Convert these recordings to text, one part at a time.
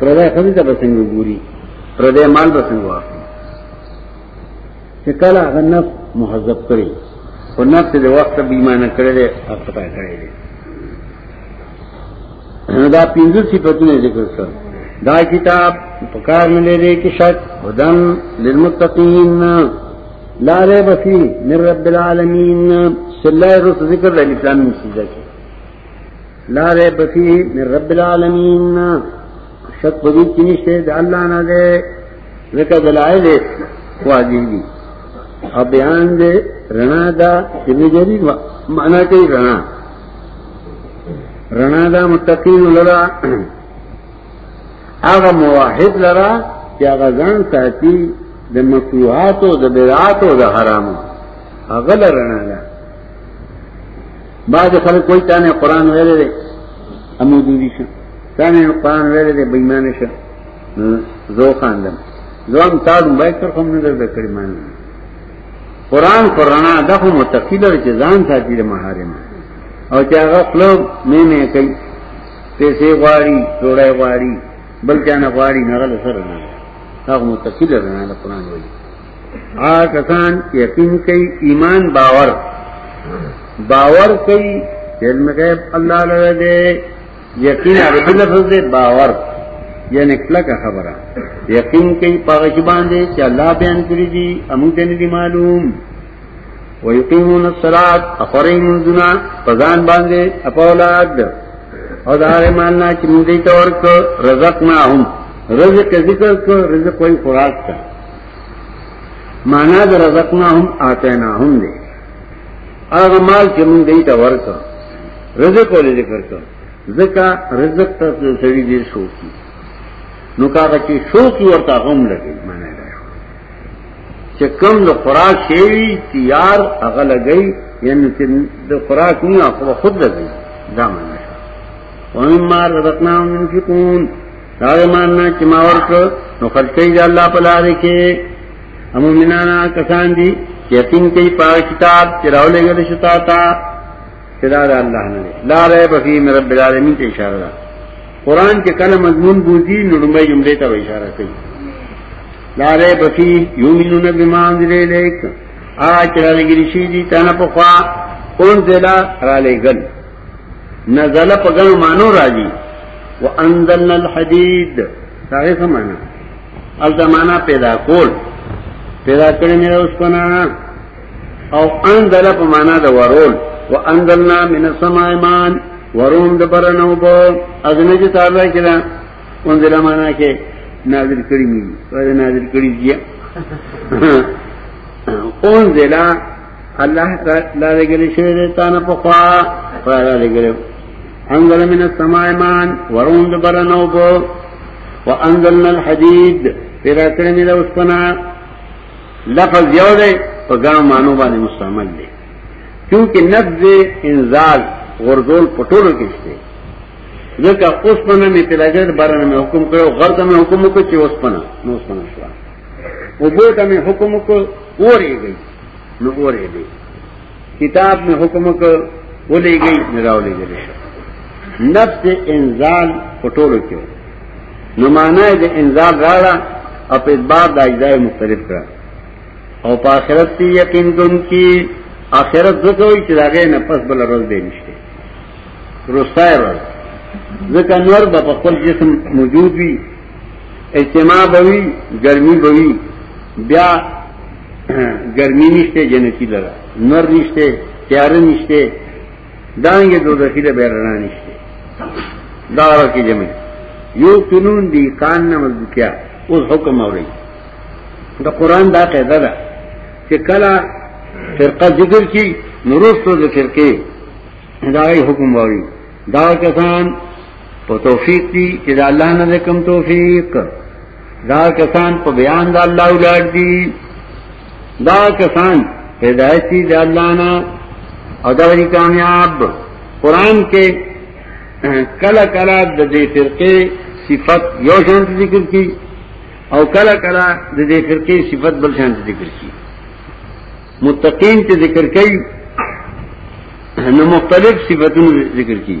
پردای خزی ته بسنګ ګوري پردای مال بسنګ واخلي چې کله هغه نفس مهذب کړي او نفس د وخت به ایمان کړي له خطا کړي دي دا پینځه صفاتونه ذکر کړل دا کتاب پکار نه لري کې شک هدن للمتقین لا ریب فی من رب العالمین صلی الله علیه وسلم ذکر د اسلام مسجد کې لا ریب فیه من رب العالمین شک پدی کی نشته د الله نه ده لکه دلائل واضح دي او بیان دې رڼا دا چې جری معنا کوي رڼا رڼا دا متقین لرا هغه موحد لرا چې هغه ځان ساتي د مکروهات او د بدعات او د حرامو هغه لرنا ده بعض خلک کوئی تا نه قران ویلې دي امو دي شي تا نه قران ویلې دي بېمان شي زو خاندم زوم تا دومره کړ کوم نه درته کړی مان قران قران دا خو متقید چې ځان ساتي د محارم او چې هغه خپل مې نه کوي پیسې غواړي جوړای غواړي بل چا نه غواړي نه غل سره نه هغه متقید نه قران وایي آ کسان یقین کوي ایمان باور باور کوي علم غیب الله لره دی یقین هغه بل لفظ دی باور یعنی کله خبره یقین کوي پاغه چې باندې چې الله بیان کړی دي امون ته دي معلوم ويقيمون الصلاه اخرين ذنا فزان باندې اپولاد او دا ایمان نه چې موږ دې تور کو رزق نه هم رزق ذکر کو رزق کوئی خوراک ته معنا در رزقنا هم آتینا هم دی هغه مال چې مونږ دی ته ورکړ رزق ولې ذکر کړ ځکه رزق ته سړي دې شوقي نو کاغه چې شوقي ورته غم لګي معنا دا چې کم د خوراک شي تیار هغه لګي یعنی چې د خوراک نه خو خود لګي دا معنا ومما رزقناهم ينفقون دا ایمان نه چې ما ورکړ نو خرج کوي د الله په لار کې امومنانا کسان دي یقین کوي په کتاب چې راولېږل شتا تا چې دا الله نه لا رې په فی رب العالمین ته اشاره ده قران کې کله مضمون بوزي نو لمبه جمله ته اشاره کوي لا رې په فی یومنون بما انزل الیک آ چې راګری شي دي تنه په خوا اون ذلا را لېګل نزل په ګڼو مانو راځي وانزلنا الحديد دا څه معنا ال زمانہ پیدا کول پیدا کړی مې اوس پنا او انزل په معنا د ورول وانزلنا من السماء ماء ورون د برنو بو اذن چې تعالی کړه انزل معنا کې نازل کړی مې ورته نازل کړی دی انزل الله لا لګل شوی دی تا نه پخوا خدای لا لګل انزل من السماء مان وروند برنو بو وانزلنا الحديد پیدا کړی مې د اوسپنا لفظ یو دی په ګڼو مانو باندې مستعمل دی کیونکه نبض انزال غرزول پټولو کې شته ځکه اوسپنا مې پیدا کړی برنو مې حکم کړو غرض مې حکم وکړ چې اوسپنا نو اوسپنا شو وبو ته مې حکم وکړ اورېږي نو اورې دې کتاب می حکم کو ولې گئی نه راولې دې نفس انزال پټولو کې نو معنی د انزال راړه او په بار د اجزای مختلف کړه او په آخرت کې یقین دن کی آخرت زکوي چې داګه نه پس بل روز به نشته روستای روز ځکه نور به په خپل جسم موجود وي اجتماع بوي ګرمي بوي بیا ګرمي نشته جنتی لره نور نشته تیار نشته دانګه دوزخی له بیرنا نشته دا راکې جمع یو قانون دی کان نه مزکیا اوس حکم اوري دا قران دا قاعده ده چې کله فرقه ذکر کی نورستو د فرقه دا حکم اوري دا کسان په توفیق دی چې د الله نه کوم توفیق دا کسان په بیان د الله ولاد دي دا کسان هدایت دي د الله نه او دا وی کامیاب قران کې کله کله د دې فرقه صفت یو شان ذکر کی او کله کله د دې فرقه صفت بل شان ذکر کی متقین ته ذکر کړي نو مختلف صفاتونه ذکر کړي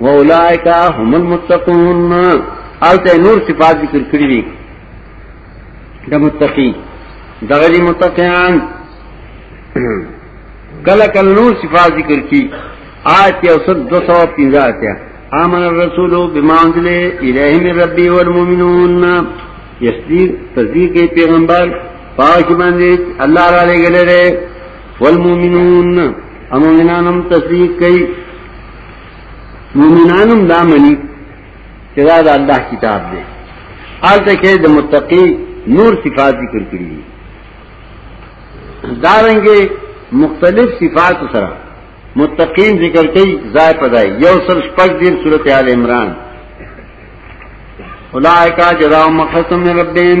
واولائک هم المتقون الته نور صفات ذکر کړی دي د متقی دغه دي متقیان کله کله نور صفات ذکر کی آیت یو سد دو سو پینزا آتیا آمن الرسول بما انزل الیه من ربی والمومنون یسدیر تصدیق پیغمبر پاک باندې الله را لګلره والمؤمنون امومنانم تصدیق کئی مومنانم دا منی چې دا د الله کتاب دی آلته کې د متقی نور صفات ذکر کړی دي دا رنګه مختلف صفات سره متقین ذکر کړي ځای په ځای یو سل شپږ دیر سورته آل عمران اولائکا جزاؤ مخصم ربین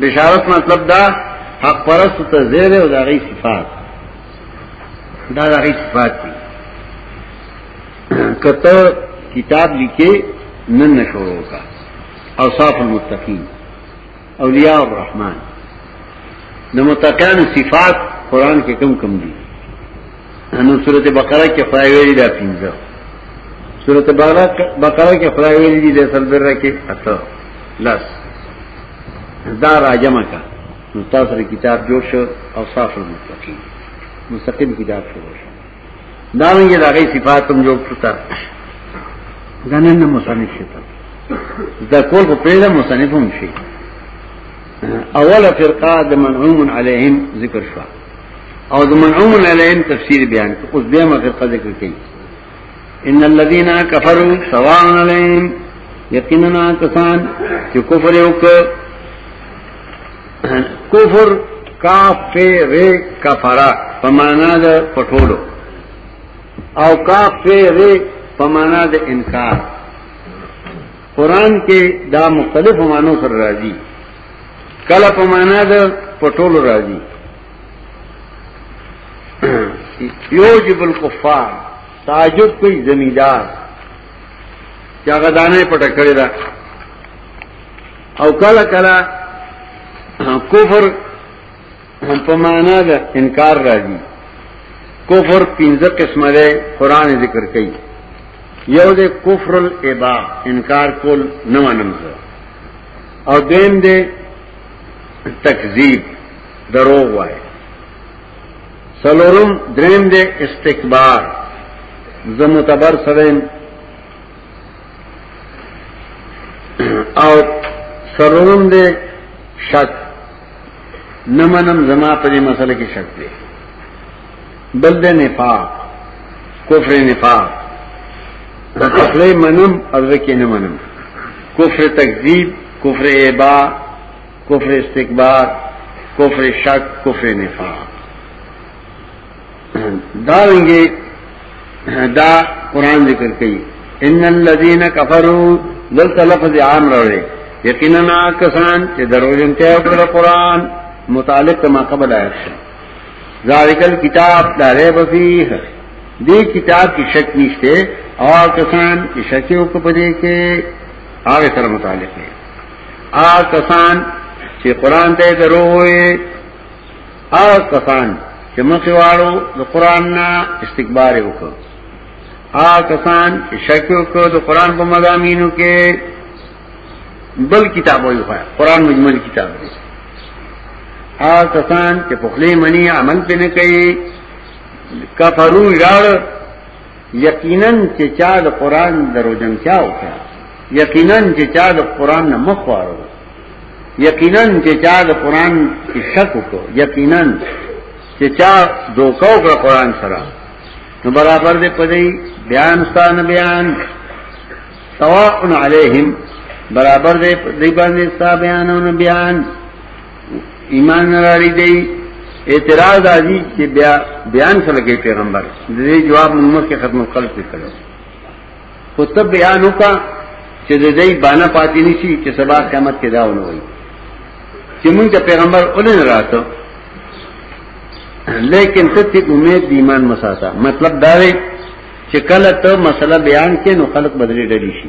بشارت مطلب دا حق پرست ته زیر او دا غي صفات دا دا غي صفات دي کته کتاب لیکي نن نشورو کا اوصاف المتقین اولیاء الرحمن د متقین صفات قران کې کم کم دي انو سورته بقره کې خدای ویلي دا پنځه سورته بقره کې خدای ویلي دي د سلبره کې اته لس دا راجمع کا نو تاسو سره کتاب جوړ شو او صاف المتقین مستقیم کتاب شروع شو دا نه یې دغه صفات هم جوړ کړتا غنن نه مصنف شته دا کول په پیله مصنف هم شي اوله فرقه د منعوم علیهم ذکر شو او د منعوم علیهم تفسیر بیان اوس بیا ما فرقه ذکر کړي ان الذين كفروا سواء عليهم یقینا کسان چې کفر یو کفر کافر کفرا پمانا د پټولو او کافر پمانا د انکار قران کې دا مختلف معنی سره راځي کله پمانا د پټولو راځي یوجب الکفار تعجب کوي زمیدار چې هغه دانه پټه کړی دا او کله کله کفر په معنا د انکار راځي کفر پنځه قسمه ده قران ذکر کوي یو ده کفر الابا انکار کول نه منم او دیم ده تکذیب دروغ وای سلورم دریم دې استکبار زه متبر سره او سلورم دې شک نمنم زما په دې مسله کې شک دی بل دې نفاق کفر نفاق د خپلې منم او ځکه نه منم کفر تکذیب کفر ابا کفر استکبار کفر شک کفر نفاق دارنگے دا قرآن ذکر کئی ان الذين كفروا دل لفظ عام روڑے یقینا کسان چې دروژن ته او قرآن متعلق تما قبل آیت شو ذالک الكتاب لا ریب فیه دې کتاب کې شک نشته او کسان چې شک یې وکړي په دې کې هغه سره متعلق دی آ کسان چې قران ته درو وي آ کسان چې مخې واړو د قران نه استکبار وکړو آ کسان چې شک وکړو د قران په مضامینو کې بل کتاب وایي قران مجمل کتاب دی آ کسان چې په خلی منی عمل پې نه کوي کفرو راړ یقینا چې چا د قران دروژن چا وکړه یقینا چې چا د قران نه مخ وارو یقینا چې چا د قران کې شک وکړو یقینا چې چا دوکا وکړه قران سره نو برابر دې پدې بیان ستان بیان سواء علیہم برابر دې دې باندې ستا بیان او بیان ایمان نراری دی اعتراض آجی چی بیا بیان سلکی پیغمبر دی جواب منمت کے ختم القلب کی کرو خود تب بیانو کا چی دی بانا پاتی نیسی چی سبا قیمت کے داؤنو ہوئی چی منگ تا پیغمبر اولین راتو لیکن ته تی امید دی ایمان مساتا مطلب دا دی چې کله ته مسله بیان کې نو خلق بدلی ډلی شي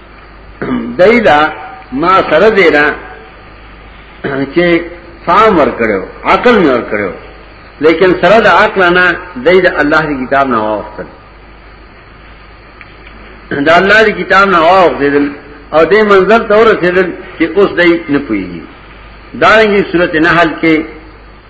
دایلا ما سره دینا چې فام ور کړو عقل مې ور کړو لیکن سره د عقل نه دای د الله دی کتاب نه واوښتل د الله دی کتاب نه واوښتل او دې منزل ته ورسېدل چې اوس دای نه پويږي دارنګي صورت نحل کې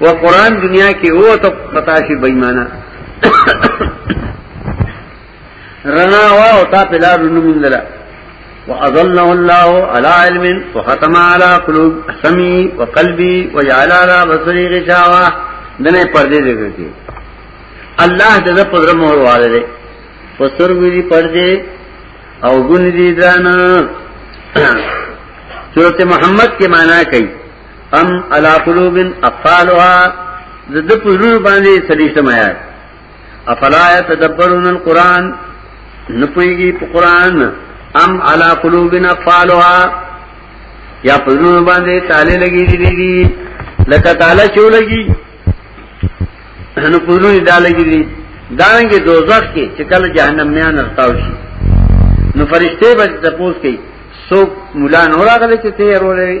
و قرآن دنیا کې هو ته خطا شي بېمانه رنا وا او تا په لار نومندله واظله الله على علم وختم على قلوب سمي وقلبي وجعل على بصري غشاوه دنه پردې دې کوي الله دې په در مهر والے دې پسر ویری پردې او ګون دې دانا سورته محمد کې معنا کوي ام علا قلوب افالها زده پرون باندې سلیشتم آیات افلا يتدبرون القران نپویږي په قران ام علا قلوب افالها یا پرون باندې تاله لګي دي دي لکه تاله چو لګي نو پرون دا لګي دي دانګه دوزخ کې چې کله جهنم نه نرتاو شي نو فرشته به تاسو کوي سو مولا نور هغه چې تیرولې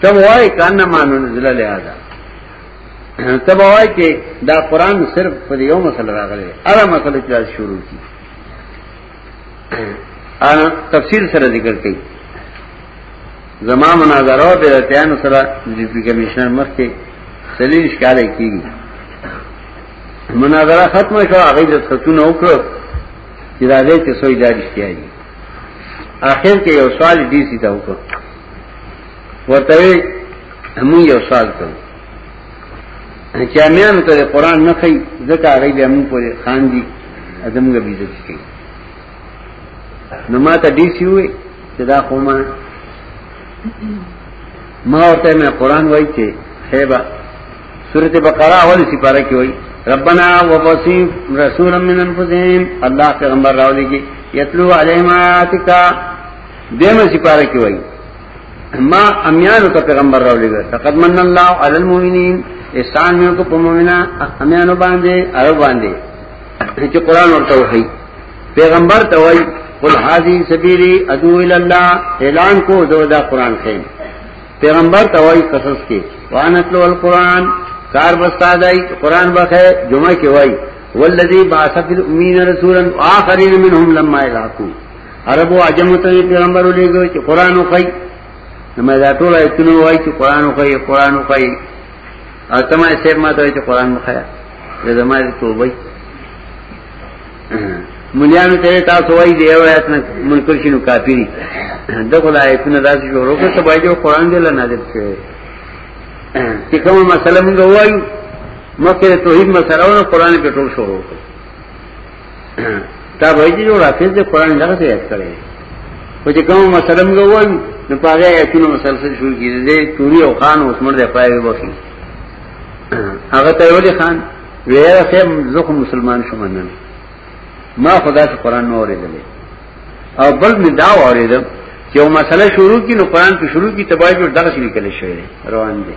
تب وای کانا مانو نزل لہذا تب وای کہ دا قرآن صرف پر یو مسئلہ راغلے ارا مسئلہ چلاز شروع کی انا تفسیر سره ذکر کئی زما مناظره او بیرتیان سره ډي پی کمشنر مخ کې سلیل ښکارې کیږي مناظره ختمه شو هغه د خطونه وکړو چې راځي چې سوې داري کیږي اخر کې یو سوال ډي سي ته وکړو ورته موږ یو سوال کوو چې امیان ته قرآن نه کوي ځکه هغه به موږ پورې خان دي ادمګه بيزت کوي نو ما ته ډی سی وې چې دا خو ما ما ورته مې قرآن وایي چې هيبه سورته بقره اول سپاره کې وایي ربنا وبصير رسولا من انفسهم الله پیغمبر راولي کې یتلو علیهم آیاتک دیمه سپاره کې وایي ما امیانو ته پیغمبر راولېږه فقط من الله علی المؤمنین احسان مې کو په مؤمنا امیانو باندې ارو باندې چې قران ورته وایي پیغمبر ته وایي قل هذه سبیلی ادعو الی الله اعلان کو دو دا قران کې پیغمبر ته وایي قصص کې وانتلو القران کار بستادای قران بخه جمعه کې وایي والذي بعث في الامين رسولا واخرين منهم لما يلاقوا عربو عجمو ته پیغمبر ولېګو چې قران وخی نو مې دا ټول ایتونه وای چې قران وخی قران وخی او تمه سیر ما ته چې قران وخی د زماره توبه مليانو ته تاسو وای دی یو آیت نه منکر شنو کافی دي د خدای ایتونه داسې شروع کړه ته وایي قران دې لنه دې چې کومه مسله موږ وایو مکه توحید مسله او قران په ټول شروع کړ دا وایي چې حافظ د قران دغه څه یاد کړی خو چې کوم مسله موږ وایو نو پاره ایتونه مسلسل شروع کیږي دې توري او خان اوس مرده پای وبخي هغه ته ویل خان ویره خیم زخم مسلمان شوم نن ما خدا ته قران نو اوریدل او بل می دا اوریدم چې یو مسله شروع کی نو قران په شروع کی تبایجو دغه شي لیکل شوی روان دي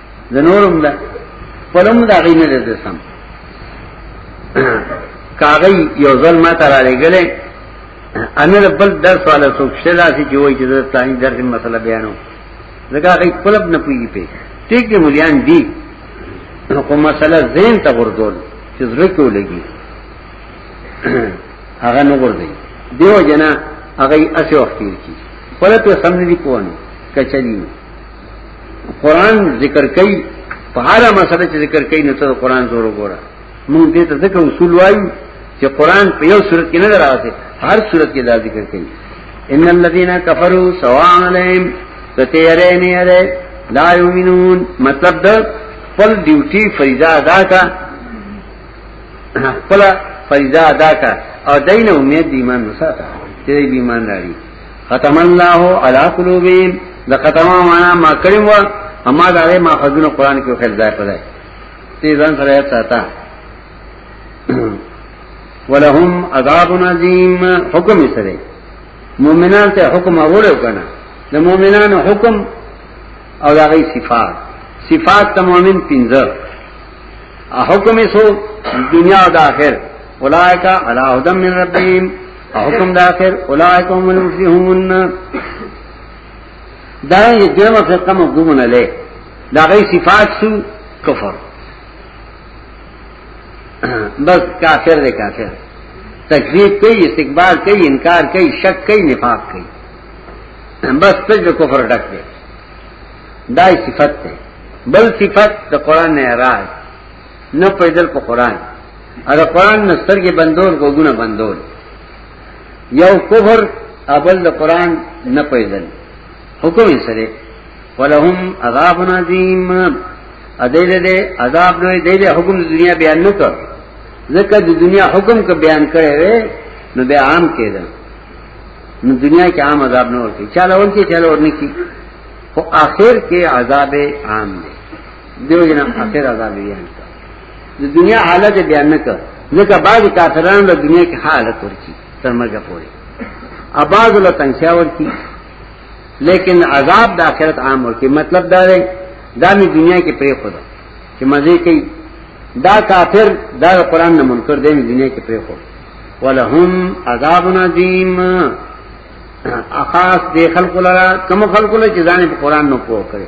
د نورم ده پلم دا غي نه ده سم کاغی یو ځل ما ته را لګلې ان د بل درس والا څوک شته داسې چې وایي چې د ثاني درس مسله بیانو ځکه هغه خپل نه پوي په ټیک دی مليان دي خو مسله زین ته ورغول چې زړه کې ولګي هغه نه ورځي دیو جنا هغه اسی وخت کې خپل ته سم نه دی کوونه کچلی قران ذکر کوي په هر مسله چې ذکر کوي نو ته قران زور وګوره موږ دې ته ځکه اصول وایو چې قران په یو صورت کې نه راځي هر صورت کې دا ذکر کوي ان الذين كفروا سواء عليهم فتيره نه یره لا یؤمنون مطلب دا خپل ډیوټي فریضه ادا کا خپل فریضه ادا کا او دین امید ایمان وساته چې ایمان راړي ختم الله علی قلوبهم د ختم معنا ما کړم و اما دا له ما خذونه قران کې خل ځای پدای تی ځان سره یې ساته ولهم عذاب عظیم حکم یې سره مؤمنان ته حکم اورو کنه د مؤمنانو حکم او دا غي صفات صفات د مؤمن پنځه حکم یې سو دنیا او د آخرت اولائک علی هدم من ربهم حکم دا اخر اولائکم المفلحون دا یې دغه فرقه مفهوم نه لې دا غي صفات سو کفر بس کافر دے کافر تکذیب کوي استکبار کوي انکار کوي شک کوي نفاق کوي بس تجو کفر ډک دی دا صفت ده بل صفت د قران نه راځي نه پیدل په قران اګه قران نه سترګې بندول غوګونه بندول یو کفر ابل د قران نه پیدل حکم یې سره ولهم عذاب عظیم ادیل دې عذاب دوی دې حکم د دنیا بیان نه کړ ځکه د دنیا حکم کو بیان کړي وي نو به عام کېده نو دنیا کې عام عذاب نه ورته چاله ورته چاله ورنه کی خو آخر کې عذاب عام دی دیو جنا اخر عذاب بیان کړ د دنیا حالت بیان نه کړ ځکه بعض کافرانو د دنیا کې حالت ورکی تر مرګ پورې اباز له تنگسیا ورکی لیکن عذاب د آخرت عام ورکی مطلب دا دی دا می دنیا کې پرې خدا چې مزه کوي دا کافر دا قران نه منکر دی می دنیا کې پرې خدا ولهم عذاب عظیم اخاص دی خلق لرا کم خلق لرا چې ځان په قران نه پوه کړي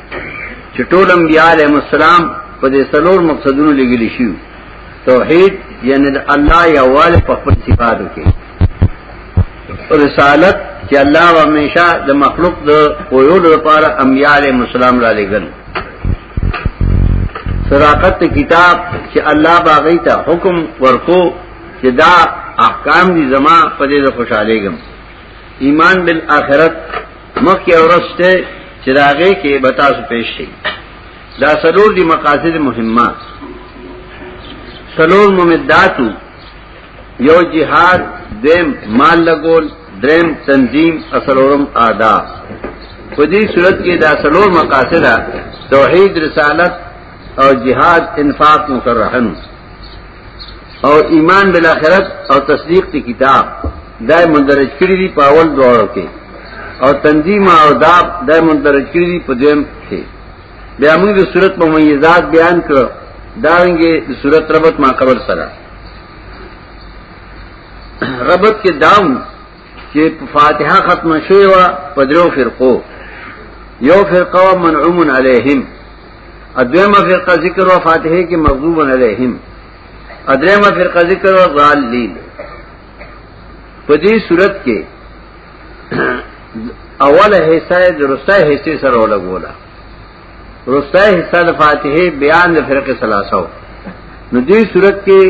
چې ټول انبیاء علیهم السلام په دې څلور مقصدونو لګیل شي توحید یعنی د الله یواله په خپل صفاتو کې رسالت چې الله همیشه د مخلوق د قیود لپاره انبیاء علیهم السلام را لګل صداقت کتاب چې الله باغی ته حکم ورکو چې دا احکام دي زما په دې خوشاله ګم ایمان بالآخرت مخکې اورسته چې راغې کې به تاسو پېښ شي دا سلور دي مقاصد مهمه سلور ممداتو یو جهاد دیم مال لګول دریم تنظیم اصلورم آداب په دې صورت کې دا سلور مقاصد توحید رسالت او جهاد انفاق مصرحن او ایمان بالاخرت او تصدیق کی کتاب دا مندرج کړی دی په اول دوړو کې او تنظیم او داب دا مندرج کړی دی په دیم کې بیا موږ د صورت ممیزات بیان کړو دا رنګه د صورت ربط ما قبر سره ربط کې داو چې فاتحه ختمه شوی و په درو فرقو یو فرقه منعوم علیهم ادویمه فرقه ذکر و فاتحه کې مغضوب علیهم ادریمه فرقه ذکر و ضالین په دې صورت کې اوله حصہ د رستای حصے سره ولګولا رستای حصہ د فاتحه بیان د فرقه ثلاثه نو دې صورت کې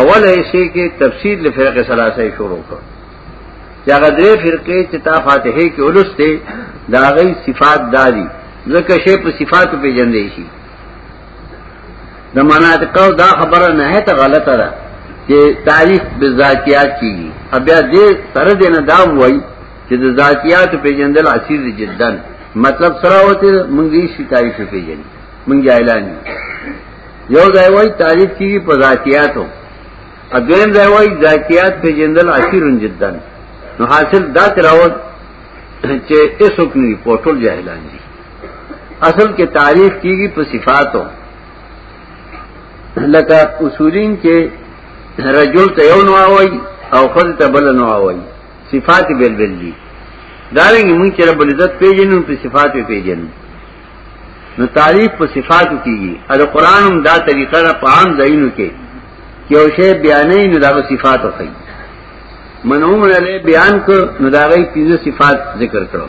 اوله حصے کې تفسیر د فرقه ثلاثه شروع کړ یاغه دې فرقه چې تا فاتحه کې ولسته دا غي صفات دادي ځکه شی په صفات په جندې شي د مناطقو دا خبره نه هه ته غلطه ده چې تاریخ به ذاتیات کیږي بیا دې سره دې نه دا وایي چې د ذاتیات پیژندل عسیر جدا مطلب سره وته مونږ یې شي تاریخ پیژنې مونږ اعلان یو ځای وایي تاریخ کیږي په ذاتیاتو اګین ځای وایي ذاتیات پیژندل عسیر جدا نو حاصل دا تراوت چې ایسوک نه پورټل جاهلان دي اصل کې تعریف کیږي په صفاتو لکه اصولین کې رجل ته یو نو وای او خود ته بل نو وای صفات بل بل دي دا رنګه موږ چې رب العزت پیژنو په صفات پیژنو نو تعریف په صفات کیږي او قرآن هم دا طریقه را په عام ځایونو کې چې او شی بیانې نو دا صفات وخی منوم له بیان کو نو دا غي پنځه صفات ذکر کړو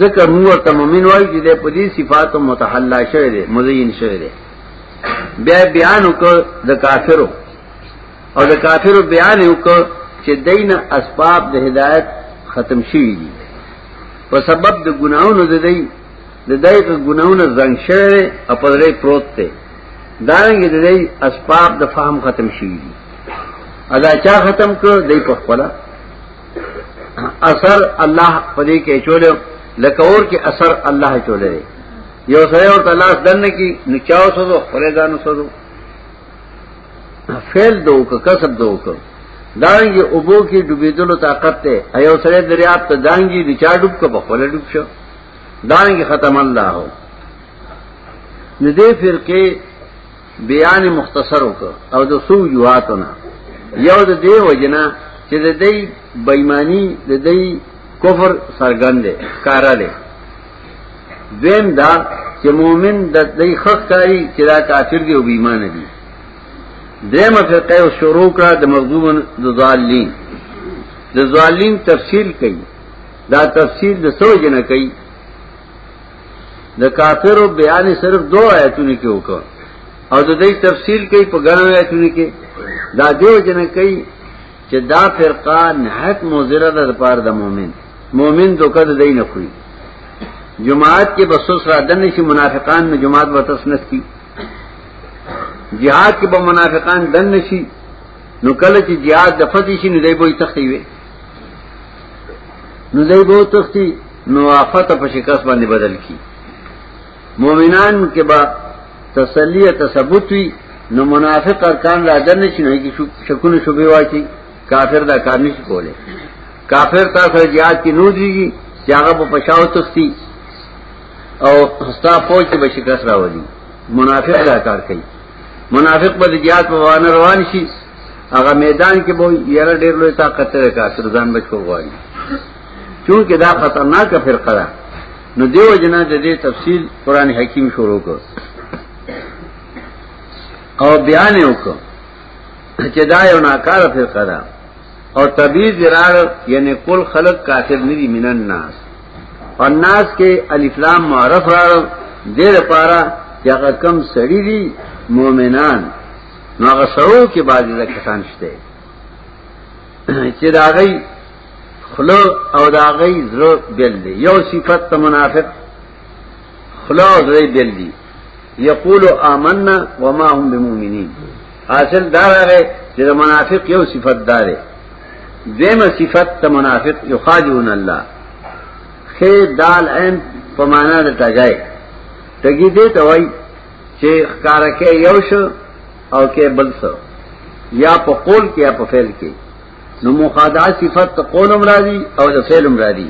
ذکر مو ورته مؤمن وای چې د پدی صفات متحلا شوی دی مزین شوی دی بیا بیان وکړ د کافرو او د کافرو بیان وکړ چې دین اسباب د هدایت ختم شوی دي په سبب د ګناونو د دی د دایته ګناونه زنګ شوی او په دې پروت دی دارنګ د دې اسباب د فهم ختم شوی دي ادا چا ختم کړ دای په خپل اثر الله پدې کې چولې لکه اور کې اثر الله چولې یو سره اور تلاش دنه کې نو چاو سوزو خپل ځانو سوزو فعل دوک کسب دوک دانګي اوبو کې ډوبېدلو طاقت ته ایو سره دریاب ته دانګي د چا ډوب کو بخول ډوب شو دانګي ختم الله نو دې فرقه بیان مختصر وکړ او د سو جواتونه یو د دې وجنا چې د دې بېماني د دې کفر سرګند کارا دی دویم دا چې مؤمن د دې خخ کاری چې دا کافر دی او بېمان دی دریم فرقه او شروع کړه د مغضوب د ظالمین د ظالمین تفصیل کړي دا تفصیل د سوجنه کړي د کافرو بیان صرف دو آیتونو کې وکړ او د دې تفصیل کوي په ګڼو آیتونو کې دا دیو جن کوي چې دا فرقه نهایت مضره ده لپاره د مؤمن مؤمن دوکه د دین خوري جماعت کې بسوس را دن شي منافقان نه جماعت به تسنس کی jihad کې به منافقان دن شي نو کله چې jihad د فتح شي نو دوی به تختی وي نو دای به تختی نو آفت په شکست باندې بدل کی مؤمنان کې با تسلی تثبت وی نو منافق ارکان را دن شي نه کی شکونه شوبې واچي کافر دا کار نشي کوله کافر تاسو جهاد کې نو دیږي چې هغه په پښاو تختی او ستا فوج کې به شکست راوړي منافق دا کار کوي منافق به جهاد په وانه روان شي هغه میدان کې به یره ډیر لوی طاقت لري کافر ځان بچو غواړي چونکه دا خطرناک فرقه ده نو دیو جنا د دې تفصیل قران حکیم شروع کړ او بیان وکړ چې دا یو ناکاره فرقه ده او طبیع زرار یعنی کل خلق کافر ندی من الناس اور ناس کې الف لام معرف راړ دیر پارا چې هغه کم سړی دي مؤمنان نو هغه سړو کې باندې د کسان شته چې دا غي خلو او دا غي زړه بل دی یو صفت ته منافق خلو او زړه بل دی یقول آمنا وما هم بمؤمنین حاصل دا راغی چې د منافق یو صفت دار دی دیمه صفت ته منافق یخادعون الله خې دال عین په معنا د تګای تګی دې ته وای چې ښکارا کې یو شو او کې بل څه یا په قول کې یا په فعل کې نو مخادعه صفت ته قول هم راځي او د فعل هم راځي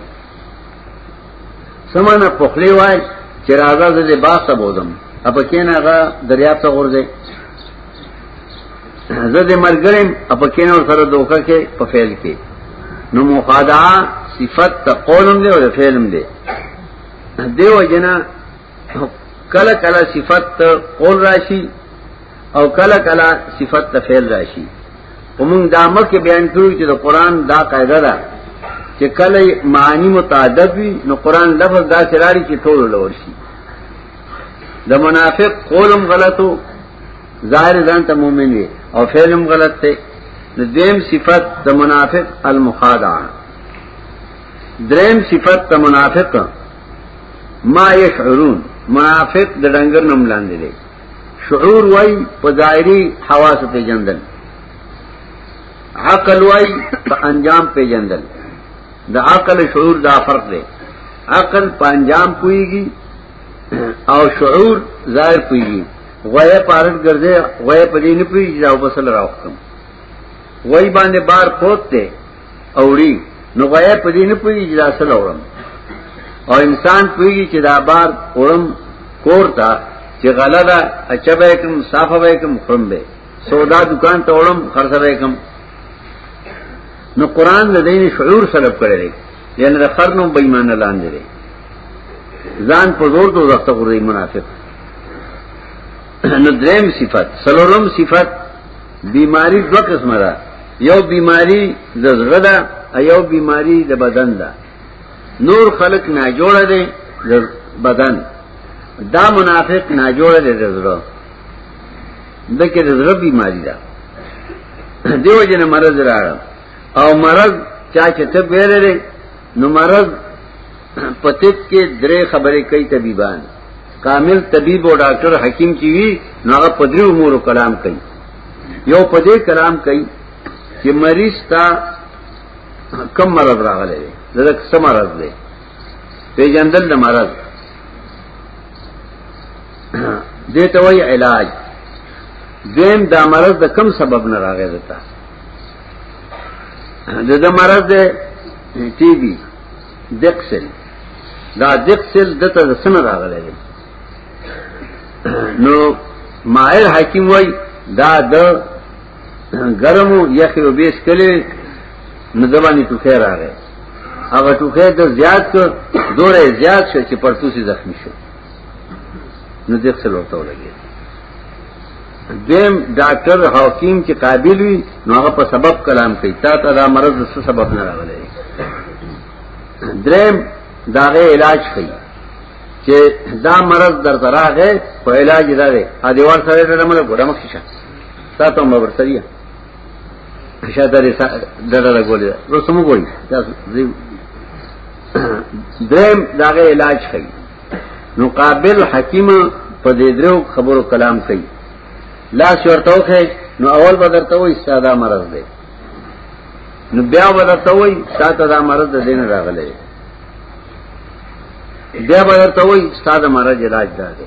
سمانه په خلی وای چې راځه زه دې باغ ته بوزم اپ کې نه هغه دریاب ته ورځي زه دې مرګرم اپ کې نه سره دوکه کې په فعل کې نو مخادعه صفت ته قول هم دی او د فعل هم دی دیو جنا کله کله صفت قول راشي او کله کله صفت فعل راشي ومن دامه کې بیان کړو چې د قران دا قاعده ده چې کله معنی متعدد وي نو قران لفظ دا سراری کې ټول لور شي د منافق قولم غلطو ظاهر ځان ته مؤمن وي او فعلم غلط دی د دیم صفت د منافق المخادعه دریم صفت د منافق ما یشعرون منافق د ډنګر نوم لاندې دی شعور وای په ظاهري حواس ته جندل عقل وای په انجام په جندل د عقل شعور دا فرق دی عقل په انجام کویږي او شعور ظاهر کویږي غوې پارت ګرځي غوې په دې نه پیږي دا وبسل راوختم وای باندې بار پوت دی اوړي نو غیا په دې نه پوي چې دا سل اورم او انسان پوي چې دا بار اورم کوړتا چې غلا دا اچبه کوم صافه به کوم خرم به سودا دکان ته اورم خرڅه به کوم نو قران د دین شعور سلب کړی دی یعنی د خرنو بېمانه لاندې دی ځان په زور دوه وخت غوړي منافق نو دریم صفت سلورم صفت بیماری دو قسم ده یو بیماری د زړه ده یو بیماری د بدن ده نور خلق نه جوړه ده د بدن دا منافق نه جوړه ده د زړه دکې د زړه بیماری ده دیو جن مرض راړ او مرض چا چې ته ویلې نو مرض پتیب کې درې خبرې کوي طبيبان کامل طبيب او ډاکټر حکیم چې وي نو هغه په درې امور کلام کوي یو په دې کلام کوي چې مریض تا کم مرض راغلی دی دغه څه مرض دی پیجندل د مرض دې ته وایي علاج دیم دا مرض د کم سبب نه راغی دتا د د مرض دی ټي بي دکسل دا دکسل دته د سن راغلی دی نو ماهر حکیم وای دا د ګرمو یخي او بیس کله نو دبانی تو خیر راغی هغه ټوخه ته زیات کړ دوره زیات شو چې پرتوسی زخمی شو نو دې څه ورته ولګي دیم ډاکټر حکیم چې قابل وي نو هغه په سبب کلام کوي تا ته دا مرض څه سبب نه راغلی دریم داغه علاج کوي چې دا مرض در تراغه په علاج دا دی ا دیوال سره ډېر مله ګډه مخ شي تا ته مبرتریه شاته دې ډډه لګولې نو سم کوی دریم داغه علاج کوي نو قابل حکیم په دې درو خبرو کلام کوي لاس ورته وخه نو اول به درته وای ساده مرض دی نو بیا به درته وای ساده دا مرض د دین راغلی بیا به درته وای ساده مرض علاج دا دی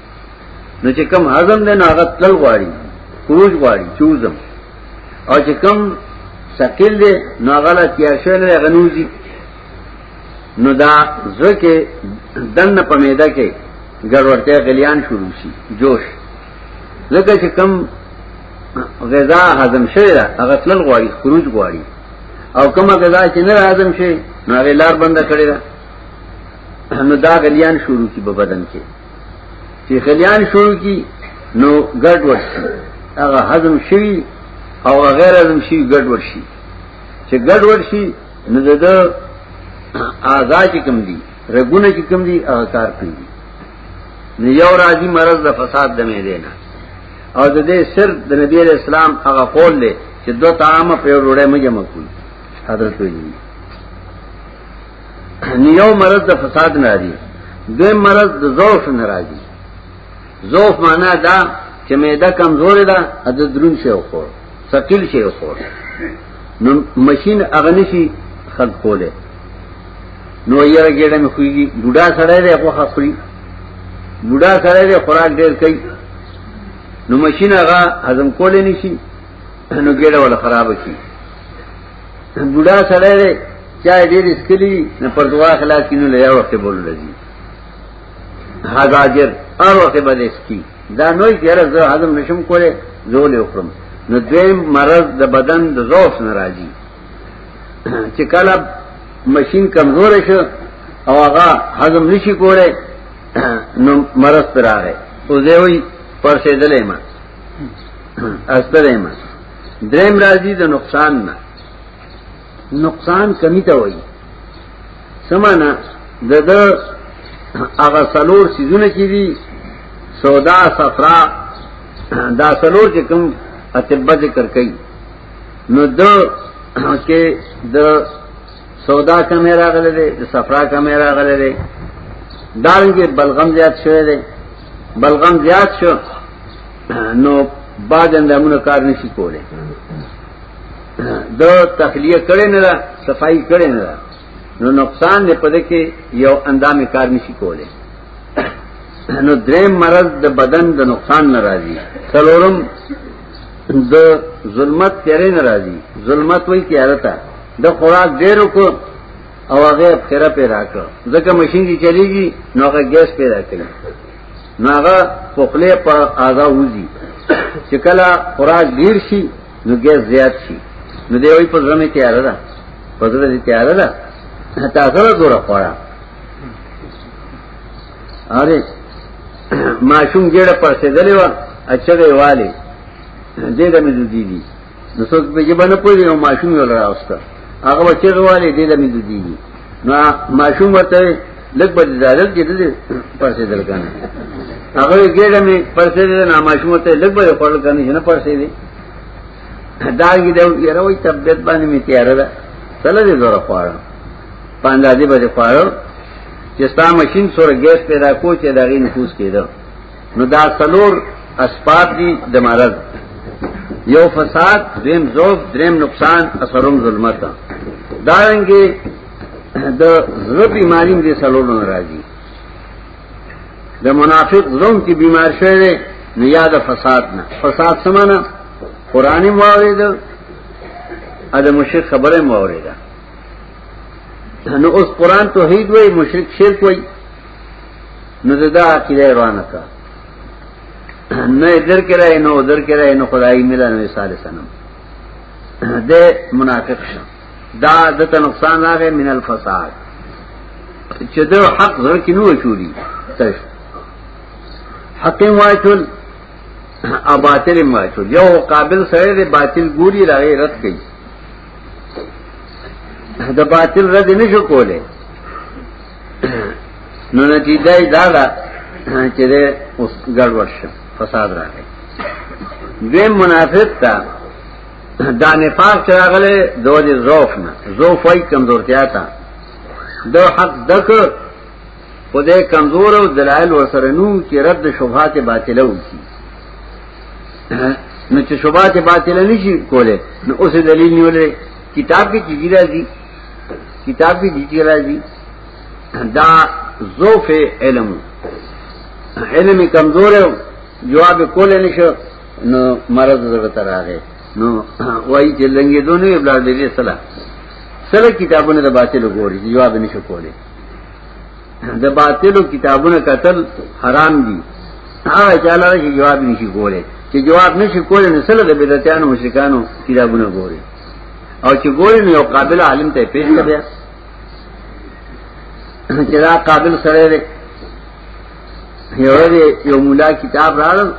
نو چې کم هضم دی نو هغه تل غواړي کوج غواړي چوزم او چې کم سکل دی نو هغه لا تیار شوی نه غنوزي نو دا ځکه دن په میده کې ګډوډتیا غلیان شروع شي جوش لکه چې کم غذا هضم شوی دا هغه تل غواړي خروج غواړي او کومه غذا چې نه هضم شي نو هغه لار بنده کړی دا نو دا غلیان شروع کی په بدن کې چې خلیان شروع کی نو ګډ ورشي هغه هضم شوی او غیر هضم شوی ګډ ورشي چې ګډ ورشي نو د اعضا چې کم دي رګونه چې کم دي هغه کار کوي نو یو راځي مرض د فساد د مې دینا او د دې سر د نبی اسلام هغه قول دی چې دوه طعام په وروړې مې جمع کړو حضرت ویلي نیو مرض د فساد نه راځي دوی مرض د ضعف نه راځي ضعف معنا دا چې معده کمزورې ده ا د درون شي خور ثقيل شي خور نو ماشين اغني شي خد کوله نو یې ګډه مې خوږي بوډا سره دی خو خپل بوډا سره دی خوراک ډېر کوي نو ماشين هغه هضم کولې نشي نو ګډه ولا خراب شي بوډا سره دی چای ډیر اسکلی نه پر دوا خلاص کینو له یو وخت بولو لذي حاضر ار وخت بل اسکی دا نوې چیرې زه هضم نشم کوله زول وکړم نو دویم مرض د بدن د ضعف نه راځي چې کله ماشين کمزور شو او هغه هضم نشي کوله نو مرض پر راغی او زه وی پر سیدلې ما استلې ما دریم راځي د نقصان نه نقصان کمی ته وایي سمانا د د هغه سلور سيزونه کې دي سودا صفرا دا سلور چې کوم اتبه ذکر کوي نو د کې د سودا کمې راغلې ده د صفرا کمې راغلې ده دارنګه بلغم زیات شوی دی بلغم زیات شو نو بعد اندامونه کار نشي کولای دا تخلیه کړي نه ده صفائی کړي نه ده نو نقصان نه پدې کې یو اندام کار نشي کولای نو دریم مرض د بدن د نقصان ناراضي څلورم د ظلمت تیرې ناراضي ظلمت وای کیارتا د خوراک ډیرو کو او هغه خیره پیدا کړ ځکه ماشين کې چلیږي نو هغه ګیس پیدا کوي ناغه پخله په آزا وزي چې کله خوراک ډیر شي نو ګیس زیات شي نو دی وي په ځمه تیار ده په ځمه دې تیار ده تاسو له ګوره خورا اره ماشوم ګډه پرسه دلې و اچره والي دې دمه دي دي نو څوک به جبه نه پوهېږي او ماشوم یې راوسته هغه به چېغې والې دې له مې دودېږي نو ماشوم ورته لږ به دادل چې دې پرسېدل که نه هغه یې ګېډه مې پرسېدل نه ماشوم ورته لږ به یې خوړل که نه چې نه پرسېدې دا یې دی یاره وایي طبیعت باندې مې تیاره ده سله دې زوره خواړه په اندازې به دې خواړه چې ستا ماشین سره ګیس پیدا کو چې د هغې نفوس کېده نو دا سلور اسباب دی د مرض یو فساد دیم زوب دریم نقصان اثرم ظلمت دارنګي د زړه بیماری دې سلور نه راځي د منافق زوم کی بیمار شوی دی نو یاد فساد نه فساد سمانا قرآنی مواورید ا د مشرک خبره مواورید نو اوس قرآن توحید وای مشرک شرک وای نو دا عقیده روانه کا نه در کې راي نو در کې راي نو خدای مله نو صالح سنم د منافق شه دا د ته نقصان راغی من الفساد چې د حق زر کې نو چوری تش حق واچول او باطل واچول یو قابل سره د باطل ګوري راغی رد کړي د باطل رد نشو کوله نو نتیجه دا ده چې ده اوس ګډوډ شو فساد راغی دوی منافق تا دا نفاق چې راغله دوه دې ضعف نه ضعف وای کمزورتیا تا د حق دک په دې کمزور او دلایل ورسره نو چې رد شبهات باطله وکي نو چې شبهات باطله نشي کوله نو اوس دلیل نیولې کتاب کې چې راځي کتاب کی جیتی راځي دا زوف علم علم کمزور ہے جواب کول نه شو نو مرض زړه تر راغی نو وای چې لنګې دونه ابلا دې سره سره کتابونه د باطل ګوري جواب نه شو کولی د باطل کتابونه قتل حرام دي هغه چاله چې جواب نشي کولی چې جواب نشي کولی نو سره د بدعتانو مشرکانو کتابونه ګوري او چې ګوري نو یو قابل عالم ته پیش کړی چې دا قابل سره دی یو دی یو مولا کتاب راړل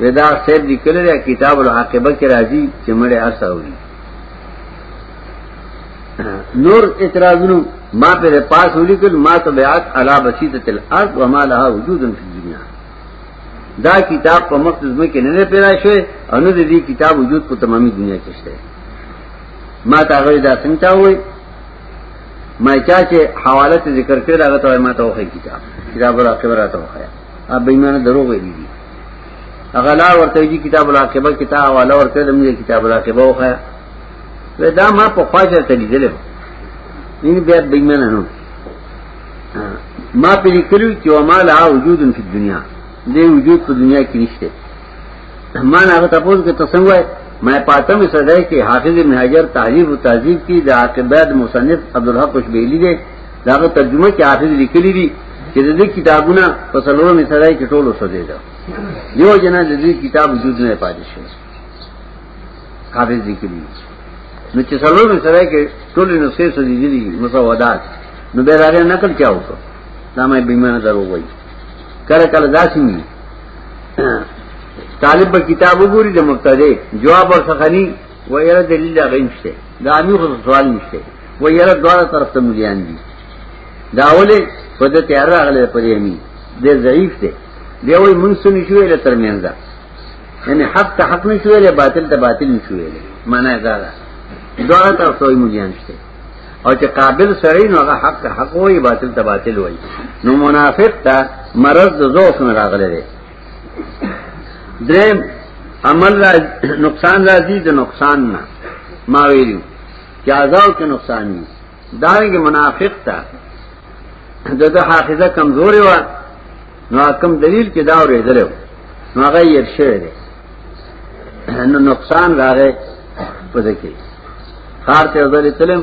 ودا سید لیکل دی کتاب العاقبه کې راځي چې مړ اساوي نور اعتراضونو ما پر پاس ولیکل ما طبيعت علا بسيطه الارض وما لها وجود في الدنيا دا کتاب په مخ زمه کې نه پیدا شوی او نه دې کتاب وجود په تمامي دنیا کې شته ما ته غوړي دا څنګه وای ما چا چې حواله ذکر کړی هغه ته ما ته وخی کتاب کتاب العاقبه راته وخی ا به ایمان دروغ ویلي دي هغه لا ورته دي کتاب العاقبه کتاب والا ورته دمه کتاب العاقبه وخی دا ما په خواجه ته لیدل یعنی بیا به ایمان نه ما په لیکلو چې وما لها وجود فی الدنیا دې وجود په دنیا کې نشته ما نه هغه تاسو کې تاسو وای ما پاتم صدای کې حافظ ابن حجر تحریر او تهذیب کې د عاقبت مصنف عبدالحق شبیلی دی داغه ترجمه کې حافظ لیکلی دی چې د دې کتابونه په سلوه می صدای کې ټولو سره دی یو جنا د دې کتاب وجود نه پاتې شوی حافظ لیکلی نو چې څلور سره کې ټول نو سه سه دي دي مسودات نو به راغی نقل کیا وکړه دا مې بیمانه درو وای کله کله داسې می طالب په کتاب وګوري د مبتدی جواب ورخخنی و یره دلیل غینشته دا امی خو سوال نشته و یره دواړه طرف ته مليان دي دا اوله په دې تیار راغله پرې می دې ضعیف دی دی وای مونږ سن شوې له ترمنځ یعنی حق ته حق نشو ویلې باطل ته باطل نشو ویلې معنا دا ده دوه تر څوې مليان شته او چې قابل سړی نو هغه حق ته حق وایي باطل ته باطل وایي نو منافق ته مرض د ذوق نه راغلی دی دریم عمل را نقصان راځي د نقصان نه ما ویلو چې عذاب کې نقصان دي دا یې منافق ته دغه حافظه کمزورې و نو کم دلیل کې دا ورېدل نو هغه یې شوی دی نو نقصان راغی په دې کې خار ته ځلې تلم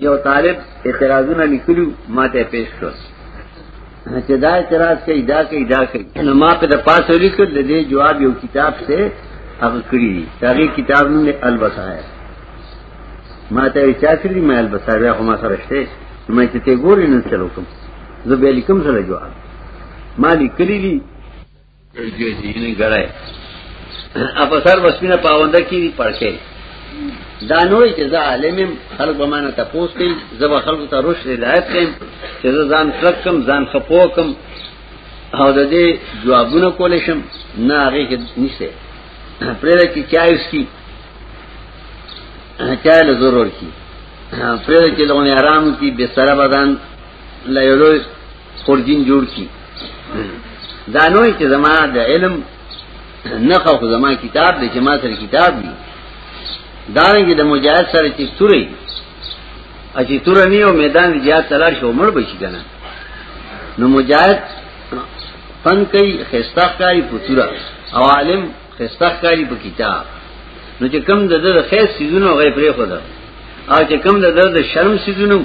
یو طالب اعتراضونه لیکلو ما ته پیش کړ چې دا اعتراض کوي دا کوي دا کوي نو ما په د پاسه لیکل د دې جواب یو کتاب څخه هغه کړی دی دا کتاب نوم البصائر ما ته یې چا کړی مې البته بیا خو ما سره شته مې چې ته ګورې نه چلو کوم زه به لیکم سره جواب ما لیکلی دي جو ځینې غړای اپ سر وسپینه پاونده کی پړکې دا نوې چې زه عالم خلق به مانه تاسو کې زب خلق ته روش هدایت کړم چې زه ځان کلک کم ځان خپو کم او د دې جوابونه کولې شم نه هغه کې نشته پرې کې چا اس کی چایل ضرور کی پرې چې لغونه آرام کی به سره بدن لا یو لوی خورجین جوړ کی دا نوې چې زما د علم نه خو زما کتاب دی چې ما سره کتاب دی دا نه د مجاهد سره چې سورې اچي تور نه یو میدان جهاد تلار شو مړ بشي کنه نو مجاهد فن کوي خستاخ کوي پتورا او عالم خستخ کاری په کتاب نو چې کم د د خیر سیزونو غي پرې خو ده او چې کم د د شرم سیزونو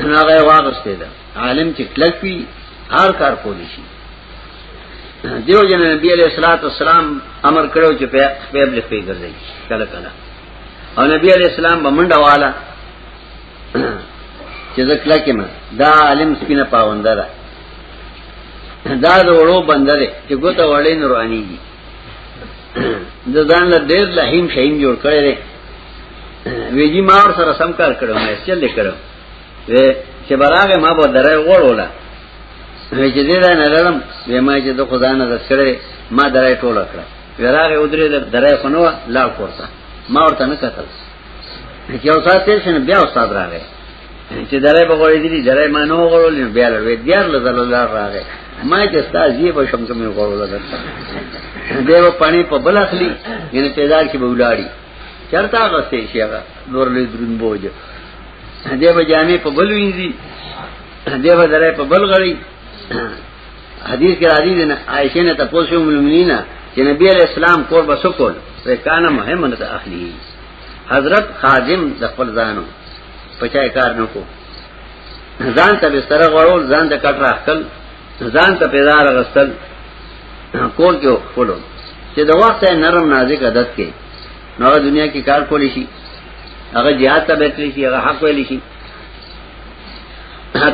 هغه واغسته ده عالم چې کلک وي هر کار کولی شي دیو جن نبی علیہ الصلوۃ والسلام امر کړو چې په خپل لخي ګرځي کله کله او نبی علیہ السلام بمنډه والا چې زکلا کې ما دا عالم سپینه پاوندره دا د وړو بنده دی چې ګوته وړې نورانی دي د ځان له ډېر لهیم شهیم جوړ کړی دی ویجی ما ور سره سم کار کړو مې چل کړو وې چې براغه ما به درې وړوله وې چې دې نه لړم وې ما چې د خدای نه دسکړې ما درې ټوله کړه وراغه ودرې درې خنو لا کوړه ما ورته نه کتل چې اوسه تیر شنه بیا استاد راغی چې درې په غوړې دي درې ما نه غوړول نو بیا لوي بیا له دلاله راغې ما چې ستاسو یې په شم ته مې غوړول ده دیو پانی په بل اخلي یعنی پیدار کې به ولاړی چرتا غسته شي هغه نور له درون بوج دیو جامې په بل وینځي دیو درې په بل غړي حدیث کې راځي نه عائشه نه تاسو مؤمنینا چې نبی علیہ السلام قرب سکول وکانه مهمه نه اخلي حضرت خادم د خپل ځانو پچای کار نه کو ځان ته بستر غړول ځان ته کټ راخل ځان ته پیدار غسل کول کې خپلو چې د وخت نرم نازک عادت کې نو دنیا کې کار کولی شي هغه jihad ته بیتلی شي هغه حق ویلی شي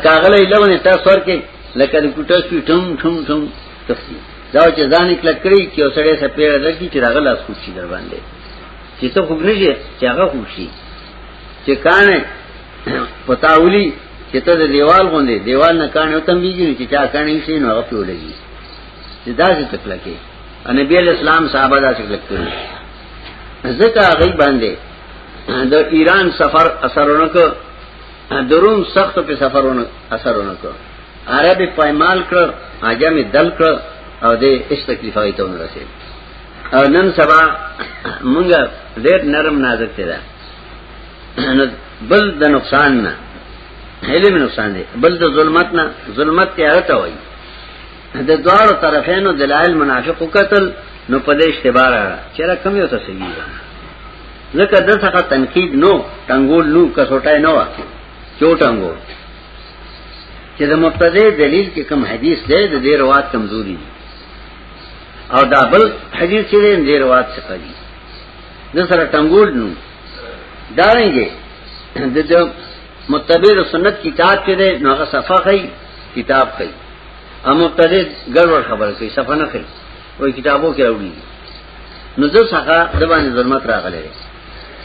کاغله لونه تاسو ورکه لکه د کوټه سپی ټم ټم ټم تفصیل دا چې ځان کلک کړی چې اوسړې سپېړه لګی چې راغله سوچي در باندې چې ته خوب نه شي چې هغه خوب شي چې کانه پتاولی چې ته د دیوال غوندې دیوال نه کانه او تم بیږي چې چا کانه شي نو هغه پیو لګي چې دا څه تکلا کې نبی اسلام صحابه دا څه لګته ځکه هغه باندې د ایران سفر اثرونه کو دروم سخت په سفرونه اثرونه کو عربی پایمال کړ عجم دل کړ او دې اس تکلیفای ته ورسېد او نن سبا مونږ ډېر نرم نازک دي نو بل د نقصان نه علم نقصان دی بل د ظلمت نه ظلمت تیار ته وایي د دوارو طرفینو دلائل منافق قتل نو په دې اشتباه را چیرې کم یو ته صحیح ده ځکه د څخه تنقید نو تنګول نو کسوټای نو چوټنګو چې د مبتدی دلیل کې کم حدیث دی د دې روات کمزوري دي او دا بل حدیث چې دې ډیر وات څخه دي د سره ټنګول نو دا رنګه د دې متبر سنت کتاب کې دې نو هغه صفه کوي کتاب کوي او مبتدی ګډوډ خبر کوي صفه نه کوي وای کتابو کې راوړي نو زه څنګه د باندې ظلمت راغلې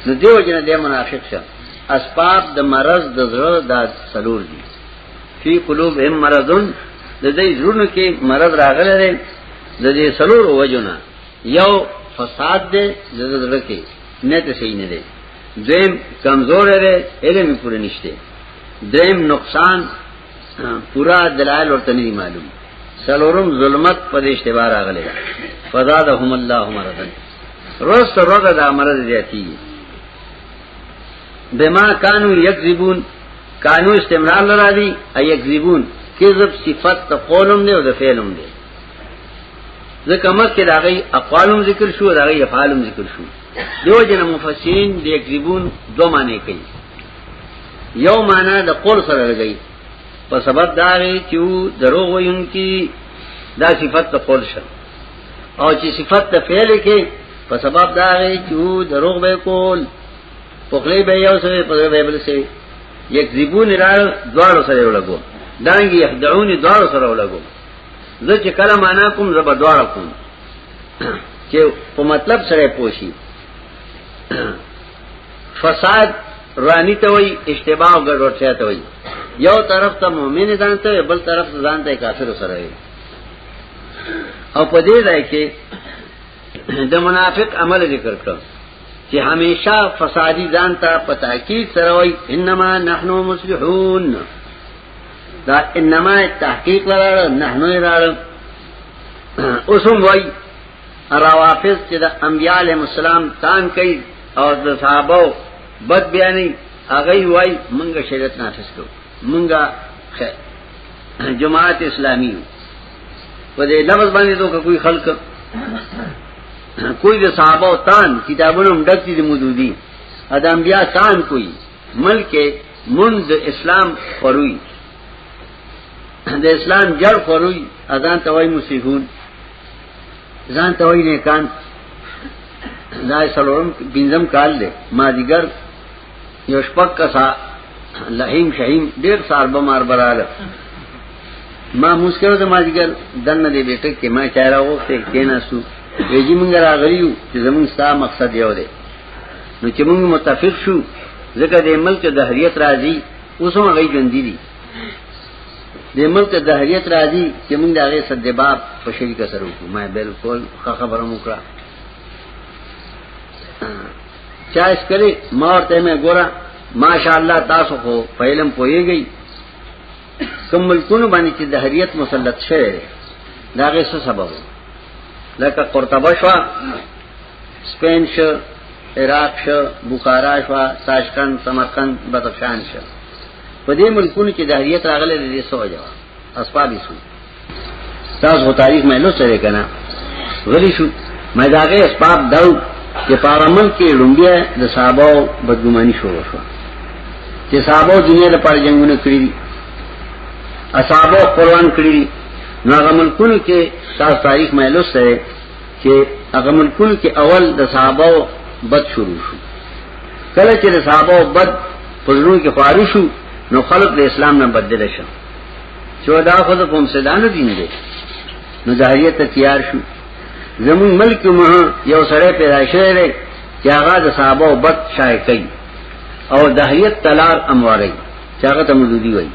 نو دیو جن دې منافق شه اسباب د مرض د زړه د سلور دي فی قلوبهم مرضون د دې زړونو کې مرض راغلی دی د دې سلور وجونه یو فساد دی د زړه کې نه ته صحیح نه دی دیم کمزور دی علم پوره نشته دیم نقصان پورا دلائل ورته نه معلوم سلورم ظلمت په دې اشتباه راغلی فزادهم الله مرضا روز تر روزه دا مرض زیاتی بما كانوا یکذبون کانو استمرار لرا دی ایکذبون کذب صفت ته قولم دی او د فعلم دی ځکه مکه دا غي اقوالم ذکر شو دا غي افعالم ذکر شو دیو جن مفسرین د یکذبون دو معنی کوي یو معنی د قول سره لګي په سبب دا غي چې دروغ وینکی دا صفت ته قول شه او چې صفت ته فعل کې په سبب دا غي چې دروغ به کول پخلی به یو سره په به بل سره یک زیبون لار دوار سره ولګو دانګي يخدعوني دوار سره ولګو زه چې کله معنا کوم زبر دوار کوم چې په مطلب سره پوښي فساد رانی ته وای اشتباه او ګډوډتیا ته وای یو طرف ته مؤمن ځان ته بل طرف ته ځان ته کافر سره وای او په دې ځای کې د منافق عمل ذکر کړ چې همیشه فسادی ځان ته په تحقیق سره وای انما نحنو مصلحون دا انما تحقیق لاره نحنو لاره اوسم وای روافض چې د انبیاء علیهم السلام تان کوي او د صحابه بد بیانې هغه وای مونږه شریعت نافذ کوو مونږه جماعت اسلامی په دې لفظ باندې تو کوئی خلق کوئی د صحابه او تان کتابونو ډک دي مودودي ادم بیا تان کوئی ملک مند اسلام فروي د اسلام جړ فروي اذان توي مسیحون ځان توي نه کان دا سلورم بنزم کال دی ما دیګر یو شپک کسا لحیم شهیم ډیر سار بمار براله ما مسکو د ماجګر دنه دی بیٹک کې ما چایرا وخته کیناسو ویجی مونږ راغلیو چې زمونږ ستا مقصد یو دی نو چې مونږ متفق شو ځکه د ملک د حریت راځي اوس هم غي ژوند دي د ملک د حریت راځي چې مونږ د هغه صد باب په شریکه سره وکړو ما بالکل خبره مو کړه چا اس کلی ما ورته مې ګورا ماشاءالله تاسو خو په علم پويږئ کوم ملکونو باندې چې د حریت مسلط شوی دی دا غي څه سبب لکه قرطبه شو سپین شو عراق شو بخارا شو تاشکند سمرقند بدخشان شو په دې ملکونو کې د حریت راغلي دي سوجا اسباب یې تاسو تاریخ مې لوڅ لري کنه غلی شو مې داغه اسباب داو چې پارامل کې لومبیا د صحابه بدګماني شروع شو چې صحابه دنیا لپاره جنگونه کړی دي اصحابو قربان کړی دي نو هغه ملکونو کې تاسو تاریخ مې لوڅ لري چې هغه ملکونو کې اول د صحابه بد شروع شو کله چې صحابه بد پزړو کې خارج شو نو خلق د اسلام نه بدل شو چې دا خو د کوم سدانو دین دی نو ظاهریه ته تیار شو زمون ملک مه یو سره پیدا شوی دی چې هغه د صحابه او بد شای کوي او دهریت تلار امواري چې هغه ته مودودی وایي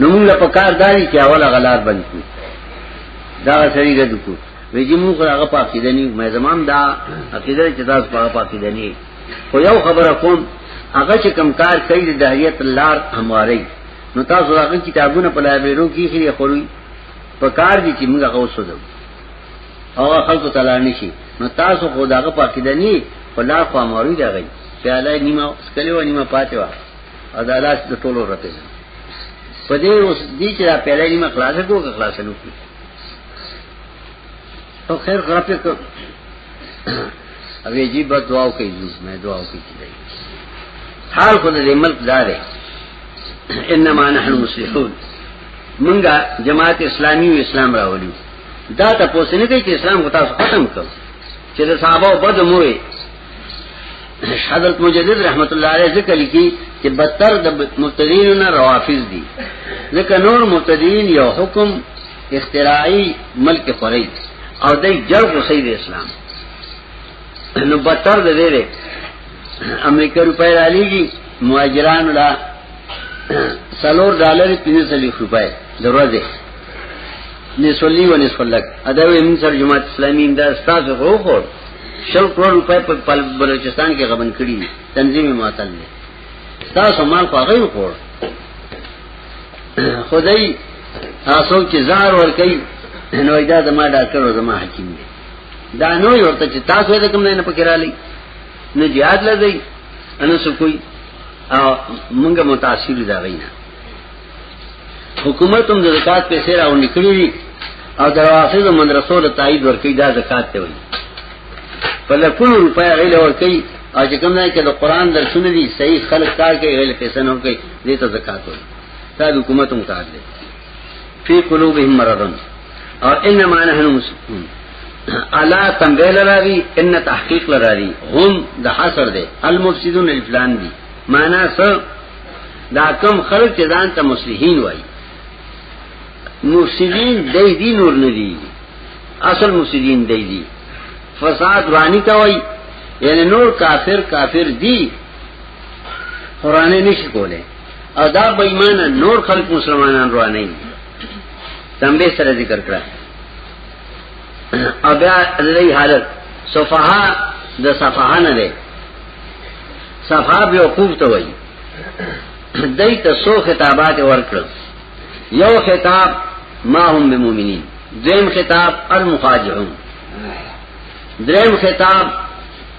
نو موږ له پکار داري چې اوله غلار بند کړو دا سړي ګد کو ویجی موږ هغه پاکیدنی مې زمام دا عقیده چې تاسو په پاکیدنی خو یو خبره کوم هغه چې کم کار کوي د دهریت لار همواري نو تاسو هغه کتابونه په لایبرو کې خېری خوري په کار دي چې موږ غوښو دو او خلکو تعالی نشي نو تاسو خو داغه پاتې دني په لار خو همواري دا غي پیاله نیمه سکلیو نیمه پاتې وا او دا لاس د ټولو رته په دې اوس دې چې دا پیاله نیمه خلاصه کوو خلاصه نو او خیر غرفه اوی جی بد دعاو کئی جوز میں دعاو کئی کی دائی حال خود دے ملک دارے انما نحن مسلحون منگا جماعت اسلامی و اسلام راولیو دا تا پوسنے کئی چی اسلام خطاس ختم کر چی دا صحابہ و بد موئے حضرت مجدد رحمت اللہ علیہ ذکر لکی چی بدتر دا مبتدین روافظ دی ذکر نور مبتدین یو حکم اختراعی ملک خوری او دای جړ غوسی د اسلام نو بتر د دې امریکا روپای را لېږي مهاجران لا سلور ډالر 300 روپای دروازه نسولی و نسولک اداوی من سر جماعت اسلامی امداد ستاس غو خور شل کروڑ روپای په بلوچستان کې غبن کړی تنظیم معطل دی ستاسو مال خو هغه وکړ خدای تاسو چې زار ور کوي نو دا زما ډاکټر او زما حکیم دی دا نو ورته چې تاسو دې کوم نه پکړالي نو jihad لځي انو سو کوئی او موږ متاثر دا غینا حکومت هم د زکات پیسې راوړي کړی دي او دروازه د مدرسو له تایید ورکړي دا زکات ته وایي په لکونو روپیا غیله ورکړي او چې کوم نه کې د قران درسونه دي صحیح خلک کار کوي غیله پیسې نه ورکړي دې ته زکات وایي دا د حکومت هم کار دی فی قلوبهم مرضن او انما نحن مسلمون الا تنبیه لراوی ان تحقیق لراوی هم د حصر دی المفسدون الفلان دی معنا څه دا کم خلق چې ځان ته مصلحین وایي مفسدین دای دی نور نه دی اصل مفسدین دای دی فساد وانی کوي یعنی نور کافر کافر دی قرانه نشي کوله او دا بېمانه نور خلک مسلمانان روانه دي تنبه سره ذکر کړه او بیا دې حالت صفحه د صفحه نه ده صفحه به وقوف ته وایي دای ته سو خطابات ورکړ یو خطاب ما هم بمؤمنین دیم خطاب المخاجعون دریم خطاب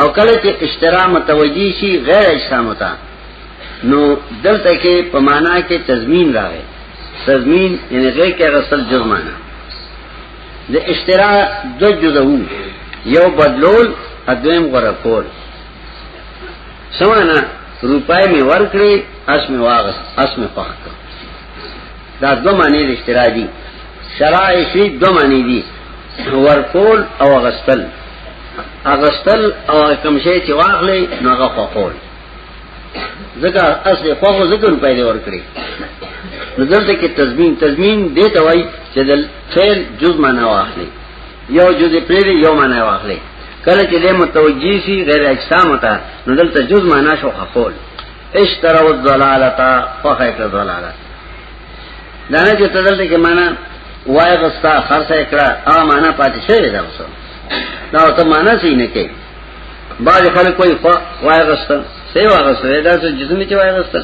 او کله چې اشترا متوجی شي غیر اجسام ته نو دلته کې په معنا کې تضمین راغی تضمین یعنی غیر کې غسل جرمانه د اشترا د جزو یو بدلول ادم غره کول سمانا روپای می ورکړي اس می واغس اس می پاک دا دو معنی د اشترا دي شرع شي دو معنی دي ورکول او غستل اغستل او کوم شی چې واخلې نو هغه خپل ځکه اصل خو خو ذکر پیدا ورکړي نو دلته کې تضمین تضمین دې ته وای چې د فعل جز معنا واخلي یو جز پرې یو معنا واخلي کله چې دې متوجی شي غیر اجسام ته نو دلته جز معنا شو خپل اشتروا الضلالتا خوخه کړه ضلالت دا نه چې تدلته کې معنا وای غستا خرڅه کړه ا معنا پاتې شوی دا وسو دا ته معنا څه نه کوي بعض خلک کوئی وای غستا سی وای غستا دا څه جسم چې وای غستا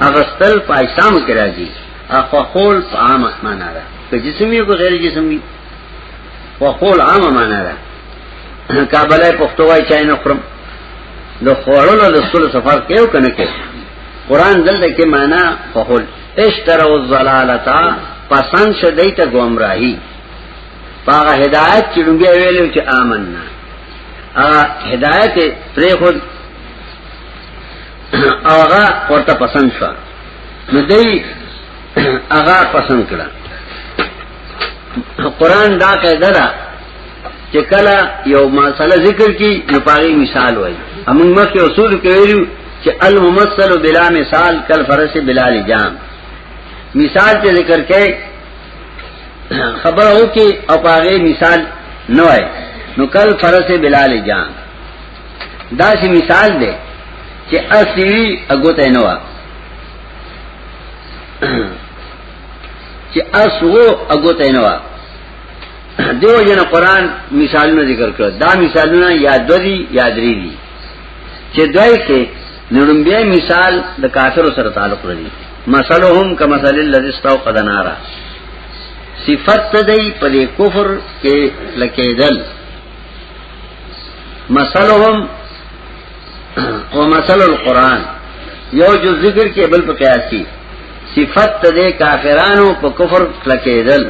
اغستل پایسام کې راځي اخو خول په عامه معنا ده که جسمي کو غیر جسمي وقول عامه معنا ده کابلای پښتو وای چای نه خورم د خوړلو د سلو سفر کېو کنه کې قران دلته کې معنا فقول اشتروا الضلالتا پسند شدی ته گمراهی پاغه هدایت چې لږه ویلو چې آمنا ا هدایت پرې خود هغه ورته پسند شو نو دی هغه پسند کړه قران دا قاعده ده چې کله یو مسله ذکر کی نو پاره مثال وای امون مخکې اصول کې ویلو چې الممثل بلا مثال کل فرس بلا لجام مثال چې ذکر کړي خبر ہو کہ اپاغے مثال نو ہے نو کل فرس بلال جان دا سی مثال دے کہ اسی اگوت ہے نوا چې اس وو هغه ته نه وا دیو جن قران مثالونه ذکر کړ دا مثالونه یا دوی یا درې دي چې دوی کې نړمبیا مثال د کافر سره تعلق لري مثلهم کمثل الذي استوقد نارا صفت تدای په کفر کې لکېدل مثلهم او مثل القرآن یو جو ذکر کې بل په قیاس کې صفت ته کافرانو په کفر کلکېدل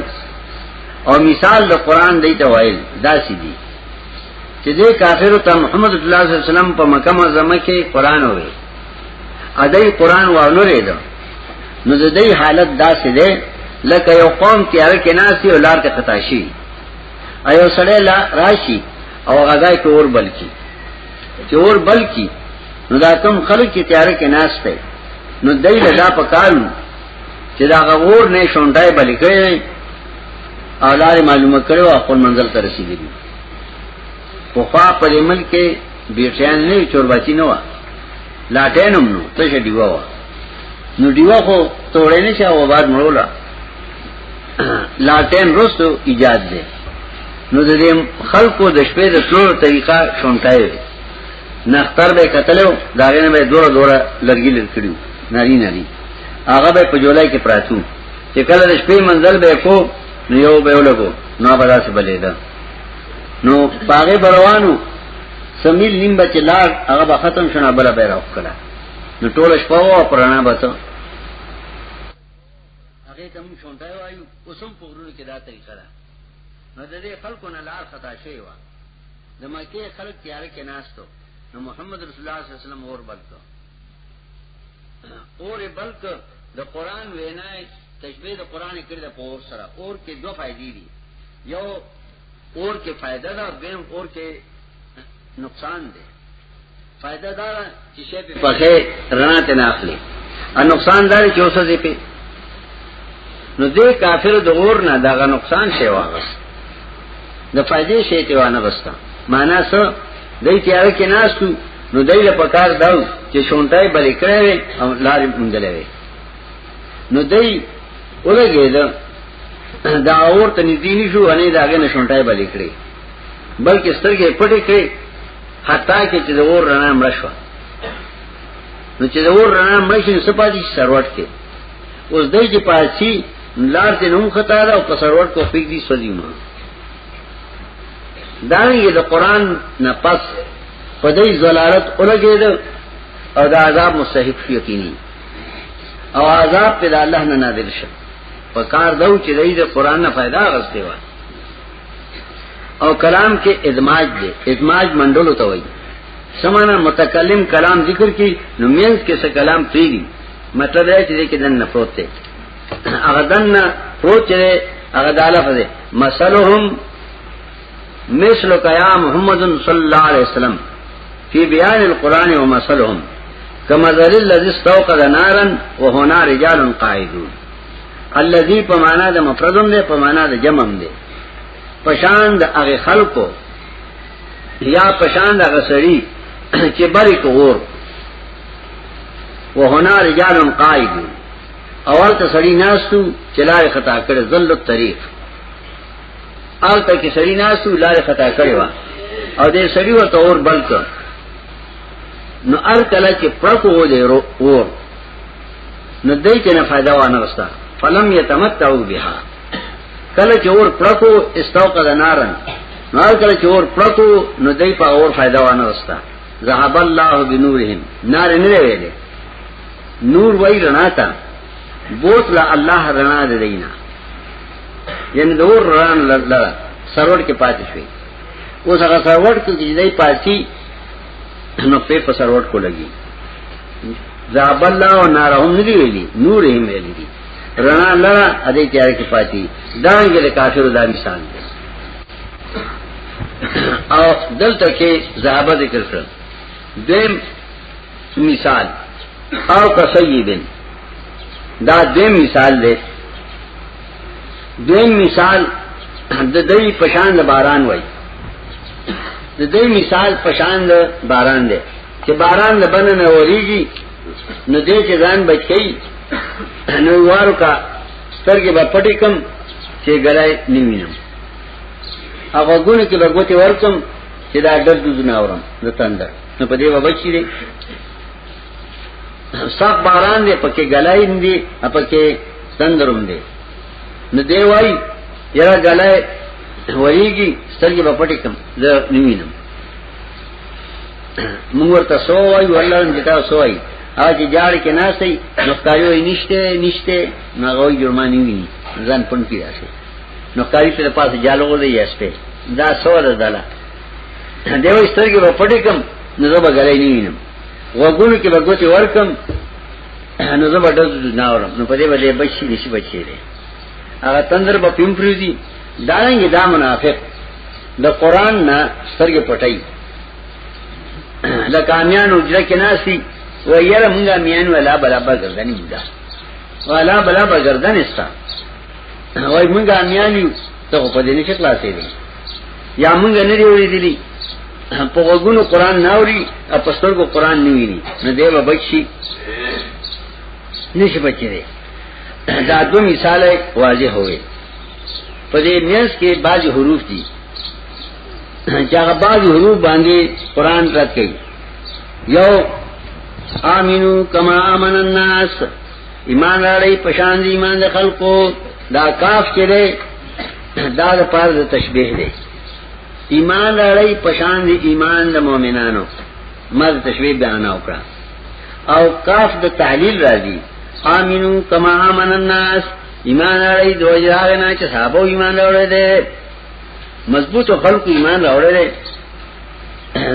او مثال د قرآن دی ته وایل دا سیدی چې دې کافرو ته محمد صلی الله علیه وسلم په مکه معظمه کې قرآن وې ادای قرآن وانه ریدو نو د دې حالت دا سیدی لکه یو قوم کې هر کې ناسي او لار ته خطا شي ایو سړی لا راشي او غذای کور بلکی چې اور بل کی نو دا کم خلک چې تیار کې ناس ته نو دای له دا پکارو چې دا غور نه شونډای بل کړي او لارې معلومه کړو خپل منزل ته رسیدلی په خوا په عمل کې بیرټیان نه چورباچی نه و لاټینم نو ته شې دیوا نو دیوا خو توړې نه شاو بعد مړولا لاتین رستو ایجاد دی نو د دې خلکو د شپې د ټولو طریقه شونټای وي نختر به قتلو دا غنه به دوره دوره لرګي لرکړو ناری ناری هغه به په جولای کې پراتو چې کله د شپې منزل به کو نو یو به ولګو نو به داسې بلې ده نو پاغه بروانو سمیل نیم بچ لار هغه به ختم شونه بل به راو کړه نو ټول شپه او پرانا بته هغه ته موږ شونډه وایو اوسم په غرونو کې دا طریقه ده نو د دې خلکو نه لار خطا شوی و د مکه خلک تیار کې ناشته نو محمد رسول الله صلی الله علیه وسلم اور بلته اور بلته د قران وینا تشبیه د قران کړی د پور سره اور کې دوه فائدې دي یو اور کې فائدہ ده او دویم اور کې نقصان ده فائدہ دا چې شی په پخې رڼا ته نه اخلي او نقصان دا چې اوسه دې په نو دې کافر د اور نه دا نقصان شی واغس د فائدې شی ته وانه بستا معنا څه دې تیار کې ناشتو نو دې له پکار داو چې شونټای بلې کړې او لارې مونږ لوي نو دی ولګید دا اور ته نږدې نشو انې داګه نشونټای بلې کړې بلکې سترګې پټې کړې حتی کې چې د اور رڼا مړ شو نو چې د اور رڼا مړ شي نو سپاتې سروټ کې اوس دای چې پاتې لار دې نوم خطا ده او په سروټ کو فیک دي سوځي ما دا یې د قران نه پس په دې زلالت اولګېد او دا عذاب مستحق یقیني او عذاب په الله نه نازل شو په کار دو چې دای د قران نه फायदा غسته و او کلام کې ادماج دی ادماج منډلو ته وایي سمانا متکلم کلام ذکر کی نو مینس کې څه کلام تیری مطلب دا چې کې دنه پروت دی هغه دنه پروت دی هغه د الف دی مسلهم مثل کیا محمد صلی الله علیه وسلم فی بیان القرآن و مسلهم کما ذل الذی استوقد نارا و هنا رجال قائدون الذی په معنا د مفردم دی په معنا د جمعم دی پشان د هغه خلکو یا پشان د هغه سړی چې بری کوور و هنا رجال قائدون اول ته سړی ناستو چلای خطا کړ ذل الطریق آل تا کی سری ناسو لار خطا کړی و او دې سری ورته اور بل کړ نو ار کله چې پرکو و دې رو اور نو دې چې نه फायदा و نه وستا فلم یتمتعو بها کله چې اور پرکو استوقد نارن نو ار کله چې اور پرکو نو دې په اور फायदा و نه وستا ذهب الله بنورهم نار نه ویلې نور وای رڼا تا بوت لا الله رڼا دې دینا یعنی د اور ران لړ سرور کې پاتې شوی اوس هغه سرور کې چې دای پاتې نو په په سرور کو لګي ذاب الله او نارهم ندی ویلي نور یې ویلي دي رڼا لړ ا دې تیار کې پاتې دانګ له کافرو دا مثال دی او دلته کې ذهبه ذکر کړ دیم مثال او کسیبن دا دیم مثال دی دیم مثال د دې پشان د باران وای د دې مثال پشان د باران دی چې باران د بن نه وریږي نو دې چې ځان بچي نو وارو کا سترګې په پټی کم چې ګلای نیوینم هغه ګونه کې لګوتې ورکم چې دا ډز دز نه اورم د تندر نو په دې وبچی دی سب باران دی پکې غلایم دی پکې تندروم دی نو دی وای یرا غلای وریږي سترګې په پټې کم زه نیوینم موږ ورته سو وای ولر دې تا سو وای اج جاړ کې نه سي نو کاریو نشته نشته نو غوي جرمانی ویني ځان پن کې راشي نو کاری ته پاسه جالو دی یسته دا سو ده دلا دیو سترګې په پټې کم نو زه به غلې نه وینم وګونو کې بغوتی ورکم نو زه به دز نه اورم نو په دې باندې بچی نشي بچی دی هغه تندر په پیمپریزي دارنګ دا منافق د قران نه سترګې پټای لکامیان وجره کې ناسي و یره مونږه میان ولا برابر ګرځنی مونږه ولا برابر ګرځنی ستا وای مونږه میان یو ته په دې نه کې خلاصې دي یا مونږ نه دی ویلي په وګونو قران نه اوري او په سترګو قران نه ویني نه دی به بچي نشي بچي دی دا دو مثال واضح ہوئے په دې میاس کې بعض حروف دي چې هغه بعض حروف باندې قران رات کوي یو امنو کما امن الناس ایمان راړی پشان دی ایمان د خلقو دا کاف کې دی دا د پاره د تشبیه دی ایمان راړی پشان دی ایمان د مؤمنانو مز تشبیه بیان وکړه او کاف د تعلیل راځي امنو کما امن الناس ایمان راړی دوجاره نه چې صحابه ایمان راوړی دی مضبوط خلق ایمان راوړی دی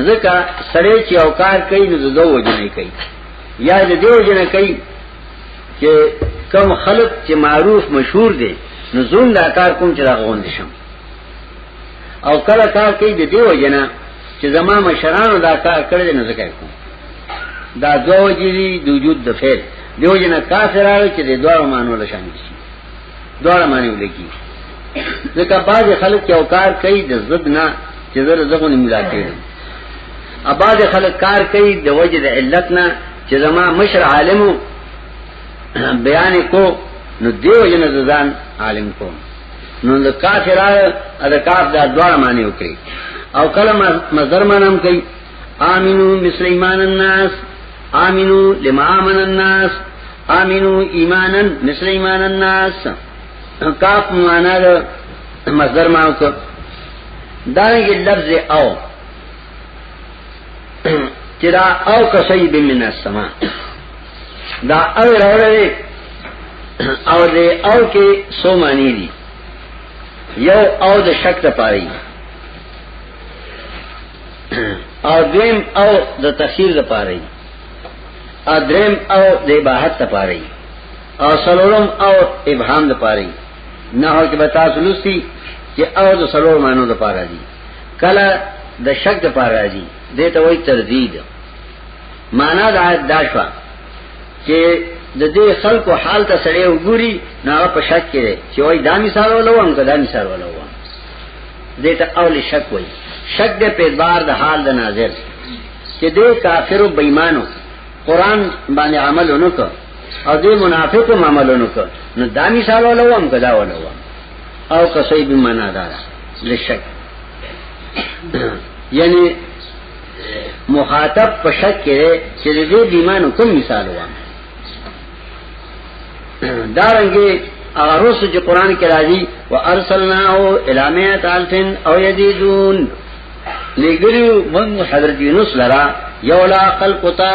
ځکه سړی چې اوکار کوي نو زده وجنه کوي یا د دیو جنه کوي چې کم خلق چې معروف مشهور دي نو زوم دا کار کوم چې دا غوند شم او کله کار کوي د دیو جنا چې زما مشرانو دا کار کړی نه زکه کوم دا دوه جری د وجود د فعل دیو جنا کافر راو چې د دوه مانو لشان شي دوړه معنی ولګي ځکه باز خلک یو کار کوي د زد نه چې زره زغه نه ملاقات اباز خلک کار کوي د وجه د علت نه چې زما مشر عالم بیان کو نو دیو جن زدان عالم کو نو د کافر د کاف د دوړه معنی وکړي او کله مزر مانم کوي آمینو مثل ایمان الناس آمینو لما آمن الناس آمینو ایمانا مثل ایمان الناس کاف مانا دا مصدر ماو کو دارنگی لفظ او چرا او کسی بمن السما دا او روڑے او دے او کے سو معنی دی یو او د شک د پاره او دویم او د تخیر د پاره او دریم او د اباحت د پاره او سلورم او ابهام د پاره نه هو کې به تاسو لوسی چې او د سلور مانو د پاره دي کله د شک د پاره دي دته وای تردید معنا دا داشوا چې د دې خلکو حال ته سړی وګوري نه په شک کې چې وای دا مثال ولوم که دا مثال ولوم دیتا قول شک وای شک دے په اعتبار د حال د ناظر چې دې کافرو بېمانو قران باندې عمل ونکړ او دې منافقو عمل ونکړ نو دا مثال ولوم کدا ولوم او کسې به معنا دارا لشک یعنی مخاطب په شک کې چې دې بېمانو کوم مثال وام دارنګي هغه روس چې قران کې راځي وارسلناه الى مئات الف او يزيدون لګریو من حضرت یونس لرا یو لا خلق تا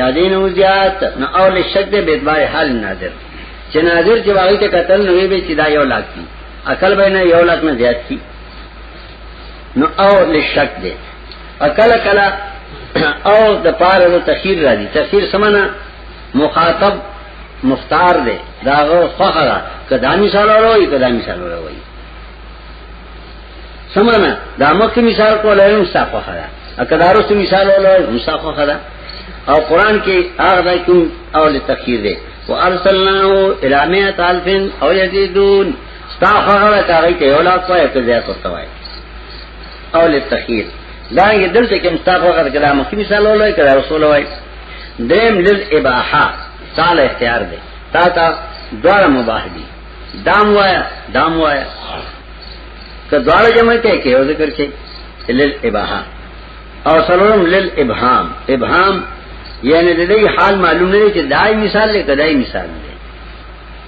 یادین او زیات نو اول شک دې بدبای حال ناظر چې ناظر چې واغی ته قتل نوې به چې دا یو لاک دي عقل به نه یو لاک نه زیات کی نو اول شک دې اکل کلا او د پاره د تخیر را دي تخیر سمنا مخاطب مختار دی داغه فخره کدا مثال وروي کدا مثال وروي سمنا دا مخکې مثال کولای نو صاف فخره اکدارو څه مثال وروي هم صاف فخره او قران کې هغه کوم او لتخیر دی وارسلناه الى مئات الف او يزيدون استغفر الله تعالی کې اولاد پای ته ځای کوي او للتخيل دا یې دلته کې مستاق وخت کې دا مخکې مثال ولای کړه رسول وای دریم لل اباحه تعالی اختیار دی تا تا دوړه مباح دي دام وایا دام وایا که دوړه جمع کې کې او ذکر کې لل اباحه او سلام لل ابهام ابهام یعنی د دې حال معلوم نه دی چې دای مثال له کدای مثال دی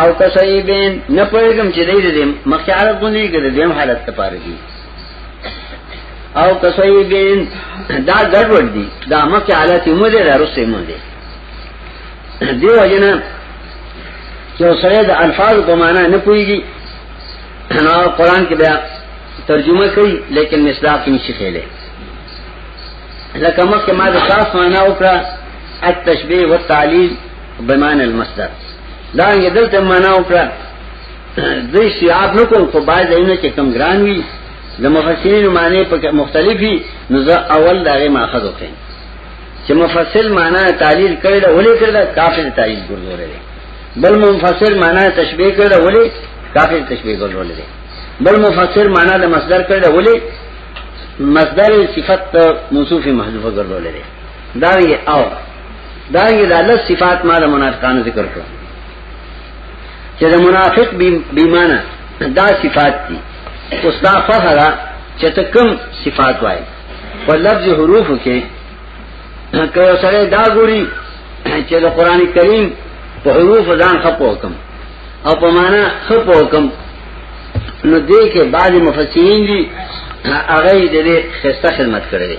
او کسیبین نه پوهیږم چې دې دې مخکې عرب غونډې کې دې هم حالت ته پاره دي او کسیبین دا ګډوډ دي دا مخکې حالت یې مده راوسته مده دیو جنا چې سید الفاظ په معنا نه پوهیږي نو قران کې بیا ترجمه کوي لیکن مصداق یې نشي خېلې لکه مخکې ما د خاص معنا وکړه التشبيه والتعليل بمان المصدر دا یې دلته معنا وکړه د شیعات نو کوم خو باید اینه چې کم ګران وي د مفسرین معنی په مختلفي نو زه اول دغه ماخذ وکم چې مفصل معنی تعلیل کړي دا ولې کړل کافر تعلیل ګرځولې بل مفسر معنی تشبیه کړي ولې کافر تشبیه ګرځولې بل مفسر معنی د مصدر کړي ولې مصدر صفت موصوف محذوفه ګرځولې دا یې او دارنګه دا لس صفات ما د منافقانو ذکر کړو چې د منافق بیمانه دا صفات دي اوس دا فهره چې ته کوم صفات وای په لفظ حروف کې که سره دا ګوري چې د قران کریم په حروف ځان خپو حکم او په معنا خپو حکم نو دې کې بعض مفسرین دي هغه دې خسته خدمت کړې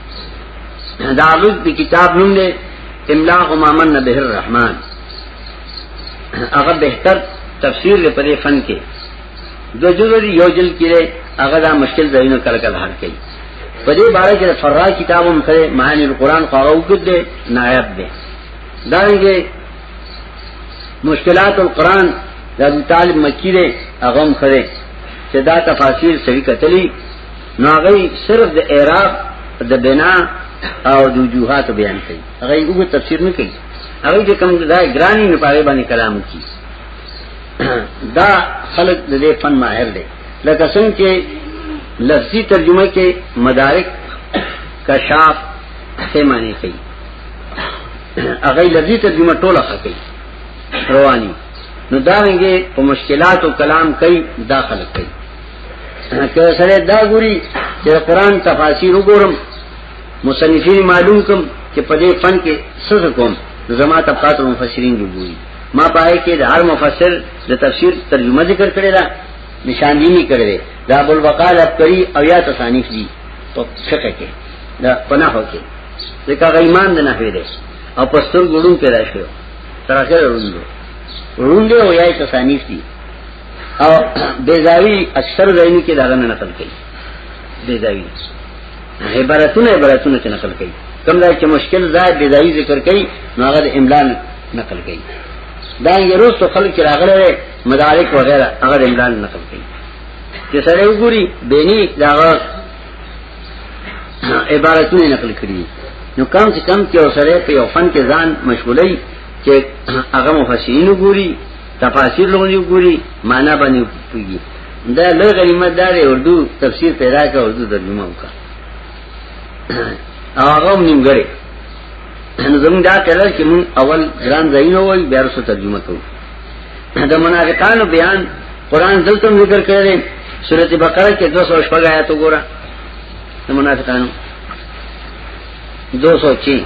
دا لوز دی کتاب نوم دی املا امامن نبه الرحمن هغه بهتر تفسیر دی په دې فن کې دو جزو دی یو جل کې هغه دا مشکل ځایونه کله کله حل کوي په دې باره کې فرا کتاب هم کړي معنی القرآن خو هغه وګد دی نایب دی دا رنګه مشکلات القرآن د طالب مکی دی هغه هم کړي چې دا تفاسیر سوي کتلی نو هغه صرف د اعراب د بنا او د وجوهات بیان کوي هغه یو تفسیر نه کوي هغه چې کوم دا ګرانی نه پاره باندې کلام کوي دا خلق د دې فن ماهر دی لکه څنګه چې لفظي ترجمه کې مدارک کشاف څه معنی کوي هغه لفظي ترجمه ټوله کوي رواني نو دا رنګه په مشکلات او کلام کوي داخله کوي که سره دا ګوري چې قران تفاسیر وګورم مصنفین معلوم کوم چې په دې فن کې څه کوم زما طبقات مفسرین دی ګوري ما پای کې د هر مفسر د تفسیر ترجمه ذکر کړی دا نشاندهی کړی دی دا بول وقال ابکری او یا تصانیف دی په فقہ کې دا پناه کې ځکه غیمان د نه دی او پستر ګړون پیدا شو تر اخره وروندو وروندو او یا تصانیف دی او بیزاوی اکثر ځایونو کې دا نه نقل کوي بیزاوی عبارتونه عبارتونه ته نقل کوي کوم ځای چې مشکل ځای بیزاوی ذکر کوي نو هغه املا نقل کوي دا یې روز تو خلک راغله مدارک وغیرہ هغه املا نقل کوي چې سره وګوري بینی دا عبارتونه نقل کړي نو کم چې کم کې اوسره په یو فن کې ځان مشغولای چې هغه مفسرین وګوري تفاسیر لونی ګوري معنا باندې پوری دا له غریمت دار اردو تفسیر پیدا کا اردو ترجمه وکا او هغه نیمګړی نو زموږ دا کړل چې موږ اول ګران ځای نه وای بیا رسو ترجمه کوو دا منافقانو بیان قران دلته ذکر کړل سورته بقره کې 200 شپږ آیات وګوره د منافقانو 206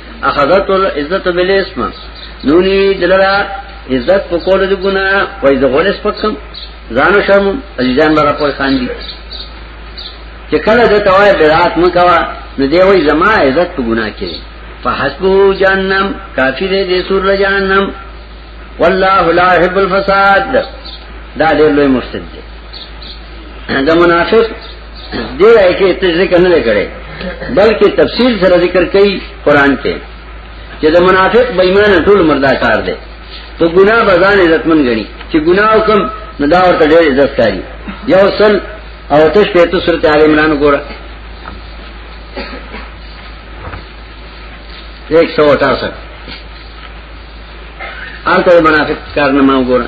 اخذت العزت بالاسم نونی دلرا عزت په کول د ګنا وای د غولس پکم ځانو شرم عزیزان برا په خان دي چې کله د توای برات مکوا نو دی وای زما عزت په ګنا کې فحسبو جهنم کافی دې دې سور جهنم والله لا يحب الفساد دا ډېر لوی مفسد دی دا منافق دې راي کې ته ذکر نه کړي بلکې تفصیل سره ذکر کوي قران کې چې د منافق بېمان ټول مردا کار دی ته ګناه بزان عزتمن غني چې ګناه وکم نو دا ورته ډېر عزت کاری یو سل او تش په تو سورته ال عمران ګوره 168 آلته منافق کارنامه وګوره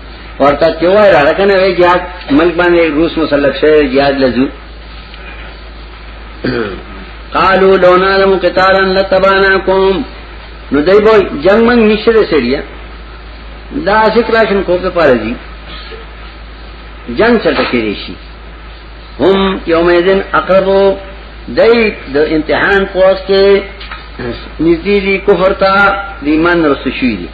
ورته چوای راکنه وی جهاد ملک باندې روس مسلط شوی جهاد لزو قالو لو نعلم قتالا لتبعناكم نو دای بو جنگ من نشره سړیا دا ذکر شن کو په پاره دي جنگ چرته کېږي شي هم یومئذین اقربو دای د امتحان پوس کې نږدې دي کفر ته د ایمان رسو شي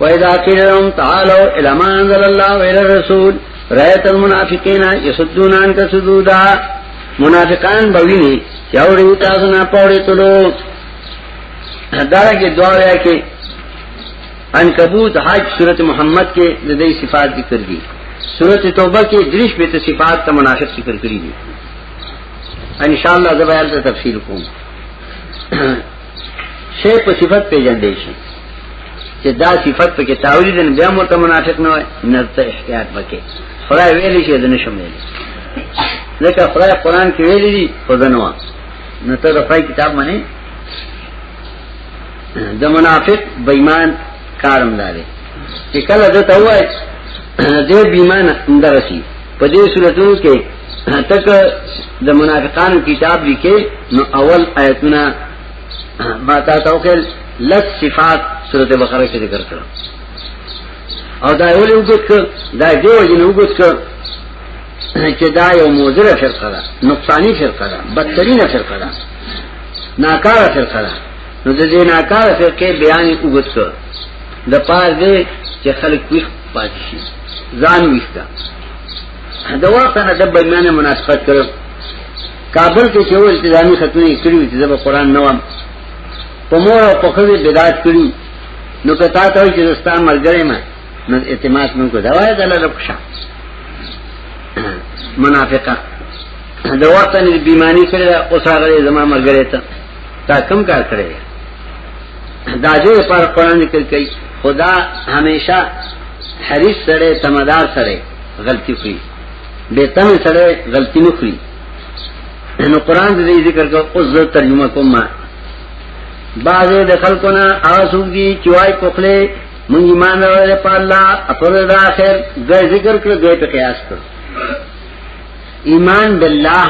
وَإِذَا قِيلَ لَهُمْ تَعَالَوْا إِلَى مَا أَنزَلَ اللَّهُ وَإِلَى الرَّسُولِ رَأَيْتَ الْمُنَافِقِينَ يَصُدُّونَ عَنْكَ صُدُودًا منافقان بوینی چاوڑی تاسو نه پوری تلو دارنګه دعا ویا کې عنکبوت حج سورت محمد کې د دې صفات ذکر دي سورت توبه کې دریش به ته صفات ته منافق ذکر کړی دي ان شاء الله زبایل ته تفصیل کوم شی په صفت پیژندې شي چې دا صفت په کې تاویل دي بیا مرته منافق نه وای نه ته احتیاط وکې خدای ویلې شي دنه شمول لکه خدای قران کې ویلې دي په دنوا نه ته د خدای کتاب باندې د منافق بېمان کارم داري چې کله دته وای دې بېمان اندرسي په دې صورتونو کې تک د منافقانو کتاب لیکي نو اول آیتونه ما تا توکل لس صفات سورته بقره کې ذکر کړو او دا ولې وګت ک دا دیو جن وګت ک چې دا یو موزره فرقه ده نقصانی فرقه ده بدترینه فرقه ده ناکاره فرقه ده نو د دې ناکاره فرقه بیان وګت ک د پاره دې چې خلک پاتې شي ځان وښته دا وخت نه د بیمانه مناسبت کړو کابل کې چې ول ځاني ختمې کړو چې زبر قران نه وام په مور او په خزه بدعت کړو نو کتا ته چې رستا مرګره ما نو اعتماد مونږ کو دا وای د الله رب شاه منافقه د وخت نه بیمانی کړی او سره زما مرګره ته تا کم کار کړی دا دې پر قران ذکر کوي خدا همیشه حریص سره تمدار سره غلطی کوي به تم سره غلطی نه کوي نو قران دې ذکر کو اوس زه ترجمه کوم ما بعض د خلقنا اوسوږي دي چوي کوخله مونږ ایمان راوړل په الله اپر د اخر ګر ذکر کړو دوی په قیاس کړو ایمان بالله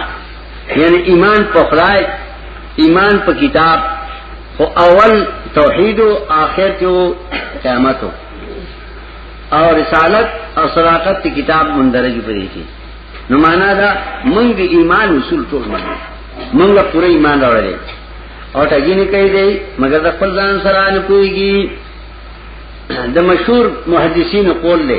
یعنی ایمان په خدای ایمان په کتاب خو اول توحید او آخر کې وو قیامت او رسالت او صداقت کتاب مندرج پرې کې نو معنا دا موږ د ایمان اصول ټول منو موږ پوره ایمان راوړل او ټګی نه کوي دی مګر د خپل ځان سره نه پويږي د مشهور محدثین قول له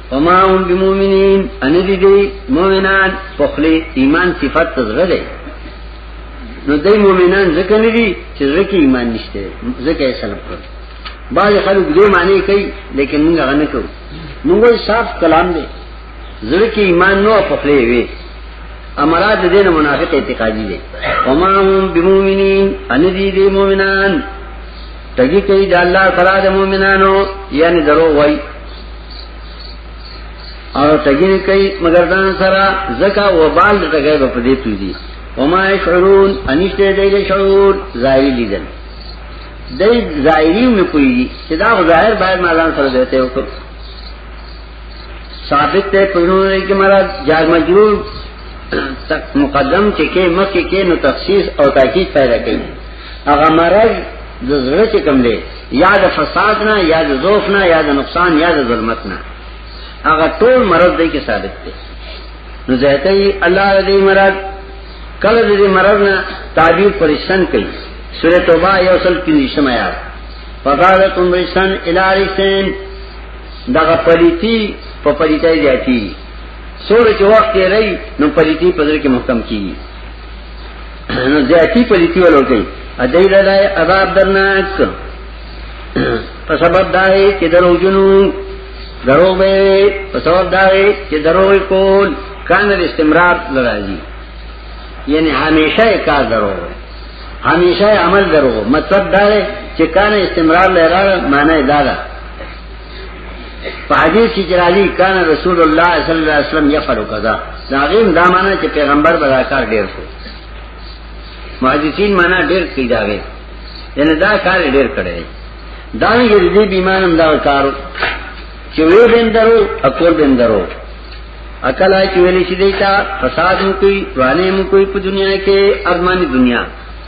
وما هم بمؤمنین ان دي دي مؤمنان پخلی ایمان صفات تزغه ده نو دای مؤمنان ځکه نه دي چې ځکه ایمان نشته ځکه یې سلام کړ بعض خلک دې معنی کوي لیکن موږ هغه نه کوو موږ صاف کلام دی زړه کې ایمان نو پخلی وي امراد دین منافق اعتقادی دی وما هم بمؤمنین ان دي دي مؤمنان تګي کوي د الله تعالی د مؤمنانو یعنی درو وایي او تګیر کوي مگر دان سره زکا و بال تګیر په دې پیږي وما يشعرون انشته دې له شعور ظاهري لیدل دې ظاهري نه کوي چې دا ظاهر باید مالان سره دیته یو ثابت ته پرونه کې مراد جار مجرور مقدم چې کې مکه کې نو تخصیص او تاکید پیدا کوي هغه مرض د زړه کې کم دی یا د فساد نه یا د ضعف نه یا د نقصان یا د ظلمت نه هغه ټول مرض دی کې ثابت دی نو زهته یې الله دې مرض کله دې مرض نه تعبیر پرشن کوي سورۃ توبه یو سل کې نشم آیات فقالتم رسن الی رسن دغه پلیتی په پلیتای دیاتی سور چې وخت یې رہی نو پلیتی په ځل کې محکم کیږي نو زیاتی پلیتی ولور کوي ادای لای عذاب درناک په سبب دای چې درو جنو درو به په سبب دای چې درو کول کان استمرار لراځي یعنی همیشه کار درو همیشه عمل درو مطلب دا چې کان استمرار لراله معنی دا ده په حدیث کې جرالی کان رسول الله صلی الله علیه وسلم یفعل کذا دا غیم دا معنی چې پیغمبر به کار ډیر کو محدثین معنی ډیر کوي دا وی یعنی دا کار ډیر کړی دا یې دې بیمانم دا کارو چې وی بندرو اکول بندرو اکل آئی چویلی شدیتا فساد مو کوئی روانے مو کوئی پا دنیا کے ارمانی دنیا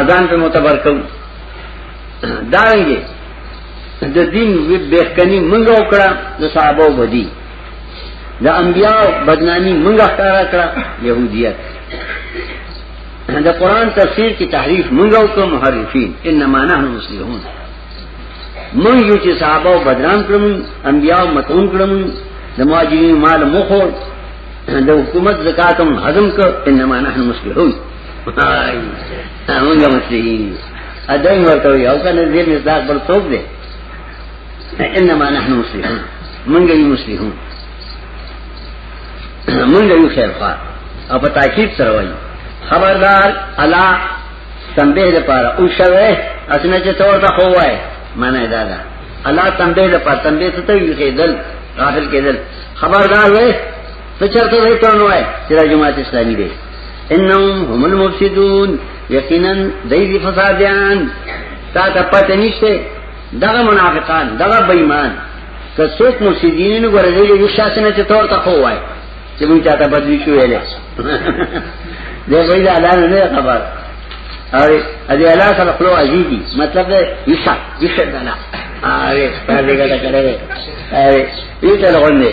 اذان په متبر کوم دارنګي د دین وی بهکنی منګه وکړه د صحابه بدی د انبیاء بدنامی منګه ښکارا کړه يهودیت د قران تفسیر کی تحریف منګه وکړه محرفین انما نحن مسلمون من یو چې صحابه بدنام کړم انبیاء متون کړم د مهاجرین مال مخور د حکومت زکاتم هضم ک انما نحن مسلمون موږ مسلمانین ادای ورته یو کنه دې مزداق بل څوک دی انما نحن مسلمون موږ یو مسلمون موږ یو خیر خوا او په تاکید سره وایي خبردار الا تنبیه لپاره او شوه اسنه چې تور ته خو وای معنی دا ده الله تنبیه لپاره تنبیه ته یو کېدل غافل کېدل خبردار وای ته چرته دې قرآن وای چې دا جماعت اسلامي دی انهم هم المفسدون یقینا دای فسادیان تا ته پته نشته دغه منافقان دغه بېمان که څوک مفسدین نه ګورې دې یو شاسنه چې تور ته وای چې موږ چاته بدلی شو ویلې دې وای دا اعلان نه خبر او دې اعلان سره خپل عزیزي مطلب یې یشا یشا دلا آره ستاسو ګټه کړې آره یې ته لغونډه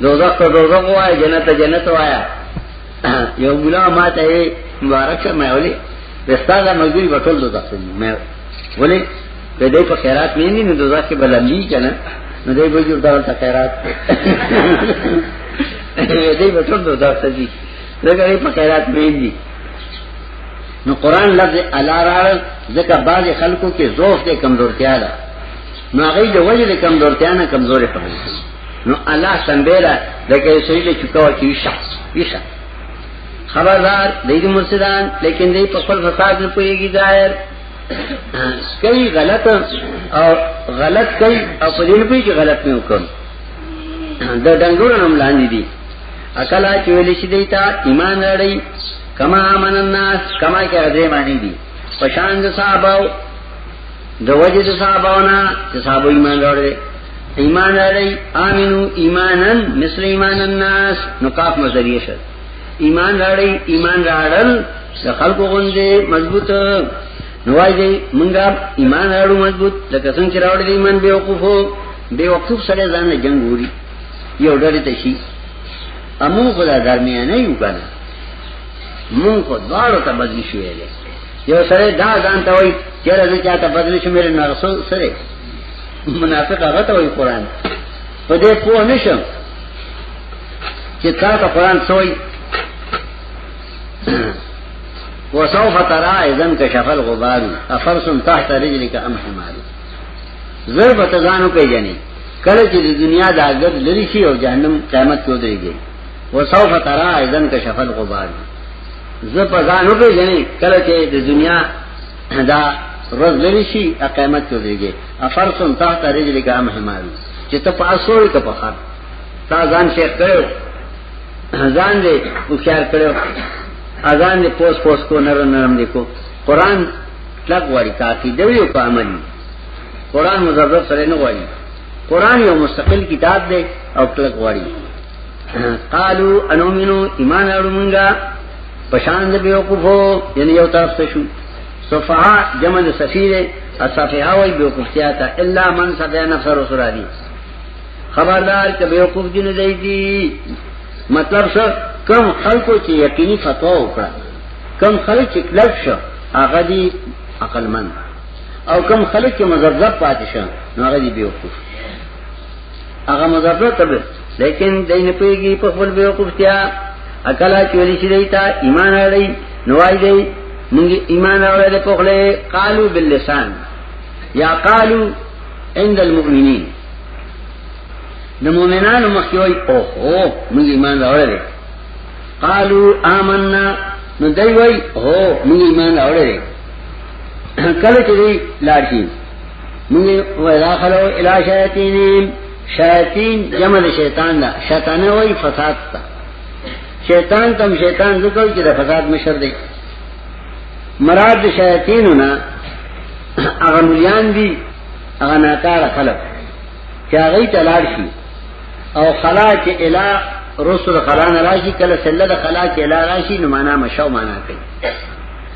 دوزخ ته دوزخ وای جنت ته جنت وای یو ګلا ما ته مبارک شه مې ولي وستاګه مزدوري بټول دوزخ ته مې ولي په دې په خیرات مې نه دوزخ کې بللی کنه نو دې به جوړ دغه خیرات دې بټول دوزخ ته دي دغه په خیرات مې دي نو قران لفظ الا را ځکه باز خلکو کې ضعف دې کمزورتیا ده نو هغه د وجه د کمزورتیا نه کمزورې پاتې نو الله سنبیلا لکه سړي له چکاو کې شخص ویشه خبردار دې مرشدان لیکن دې په خپل فساد نه پويږي ظاهر کوي غلط او غلط کوي او په دې نه پويږي غلط نه وکړ د ډنګورو نوم لاندې دي اکلا چې ویل شي دې ته ایمان راړي کما من الناس کما کې غزې معنی دي پشان د صحابه د وجه صحابهونه چې صحابه ایمان راوړل ایمان راړي امنو ایمانن مثل ایمان الناس نقاف مزریه شه ایمان راړي ایمان راړل د خلکو غوندې مضبوط نوای دی مونږه ایمان راړو مضبوط لکه څنګه چې راوړل ایمان به وقفو به وقف سره ځان له جنگ ووري یو ډېر ته شي امون خدا درمیانه یو کنه مون کو دوارو ته بدلی شوې ده یو سره دا ځان ته وای چیرې زه چاته بدل شم مې نه رسول سره منافق هغه ته وای قران په دې پوه نشم چې تا ته قران سوی وسوف ترى اذا كشف الغبار افرس تحت رجلك ام حمار ضرب تزانو کوي جنې کله چې د دنیا د اګر لری شي او جهنم قیامت کې ودرېږي وسوف ترى اذا كشف الغبار زه په ځان نه پیژنې کله چې د دنیا دا روز لري شي قیامت ته دیږي افرسن تحت رجل کا مهمارو چې ته په اسور کې په خاط تا ځان شیخ کړو ځان دې وکړ کړو اذان دې پوس پوس کو نر نرم دې کو قران لګ وړي کافي دی یو په عمل قران مزرب سره نه وړي قران یو مستقل کتاب دی او کلک وړي قالو انومنو ایمان اړو مونږه پشان د بیوقفو یعنی یو طرف ته شو صفحه جمع د سفیره اصفحه وی بیوقفتیا تا الا من صفحه نفس رسول دی خبردار که بیوقف دی نه دی مطلب څه کم خلکو چې یقیني فتوا وکړه کم خلک چې کلک شو هغه دی عقل مند او کم خلک چې مزرزب پاتې شو نو هغه دی بیوقف هغه مضافه تبه لیکن دین پیږي په خپل به وقفتیا اکلا چولی شي دیتا ایمان اړی نوای دی موږ ایمان اړی په خپل قالو باللسان یا قالو عند المؤمنین د مؤمنانو مخکې وای او هو موږ ایمان اړی قالو آمنا نو دی وای هو موږ ایمان اړی کله چې لاړ شي منگی ویلا خلو الہ شیطینیم شیطین جمع دا شیطان دا شیطان وی فساد تا شیطان تم شیطان ذکر چی دا فساد مشر دی مراد دا شیطینو نا اغا ملیان دی اغا ناکار خلق چی اغی تلار شی او خلا چی الہ رسول خلا نراشی کل سلد خلا چی الہ راشی نمانا مشاو مانا کئی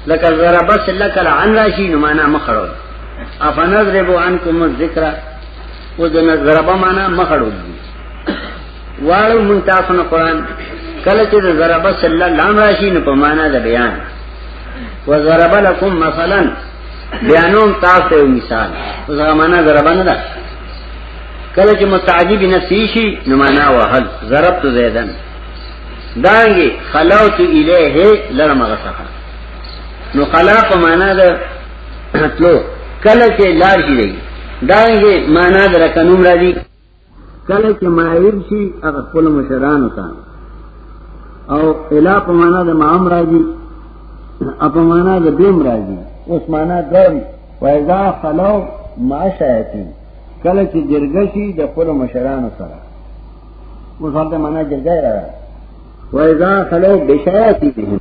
لکه زرا بس لکه عن راشي نو معنا مخړو افنذربو عنكم الذکر او د نظربه معنا مخړو واړو مون تاسو نه قران کله چې زربه صلی الله علیه وسلم راشي نو په معنا د بیان وضرب لكم مثلا بیانوم تاسو یو مثال زما معنا ضرب نه ده کله چې متعجب نفسي شي نو معنا وهل ضربت زیدن دانګي خلوت الیه لرم غسخه نو خلا په معنا ده تلو کله چې لار شي دی دانګي معنا ده رکنوم راځي کله چې مایر شي هغه خپل مشران وتا او الا په معنا ده مام راځي اپا معنا ده بیم راځي اوس معنا ده وایذا خلو ما شایتین کله چې جرګه شي د خپل مشرانو سره مصحف د معنا جلګه راغله وایذا خلو بشایاتی بهم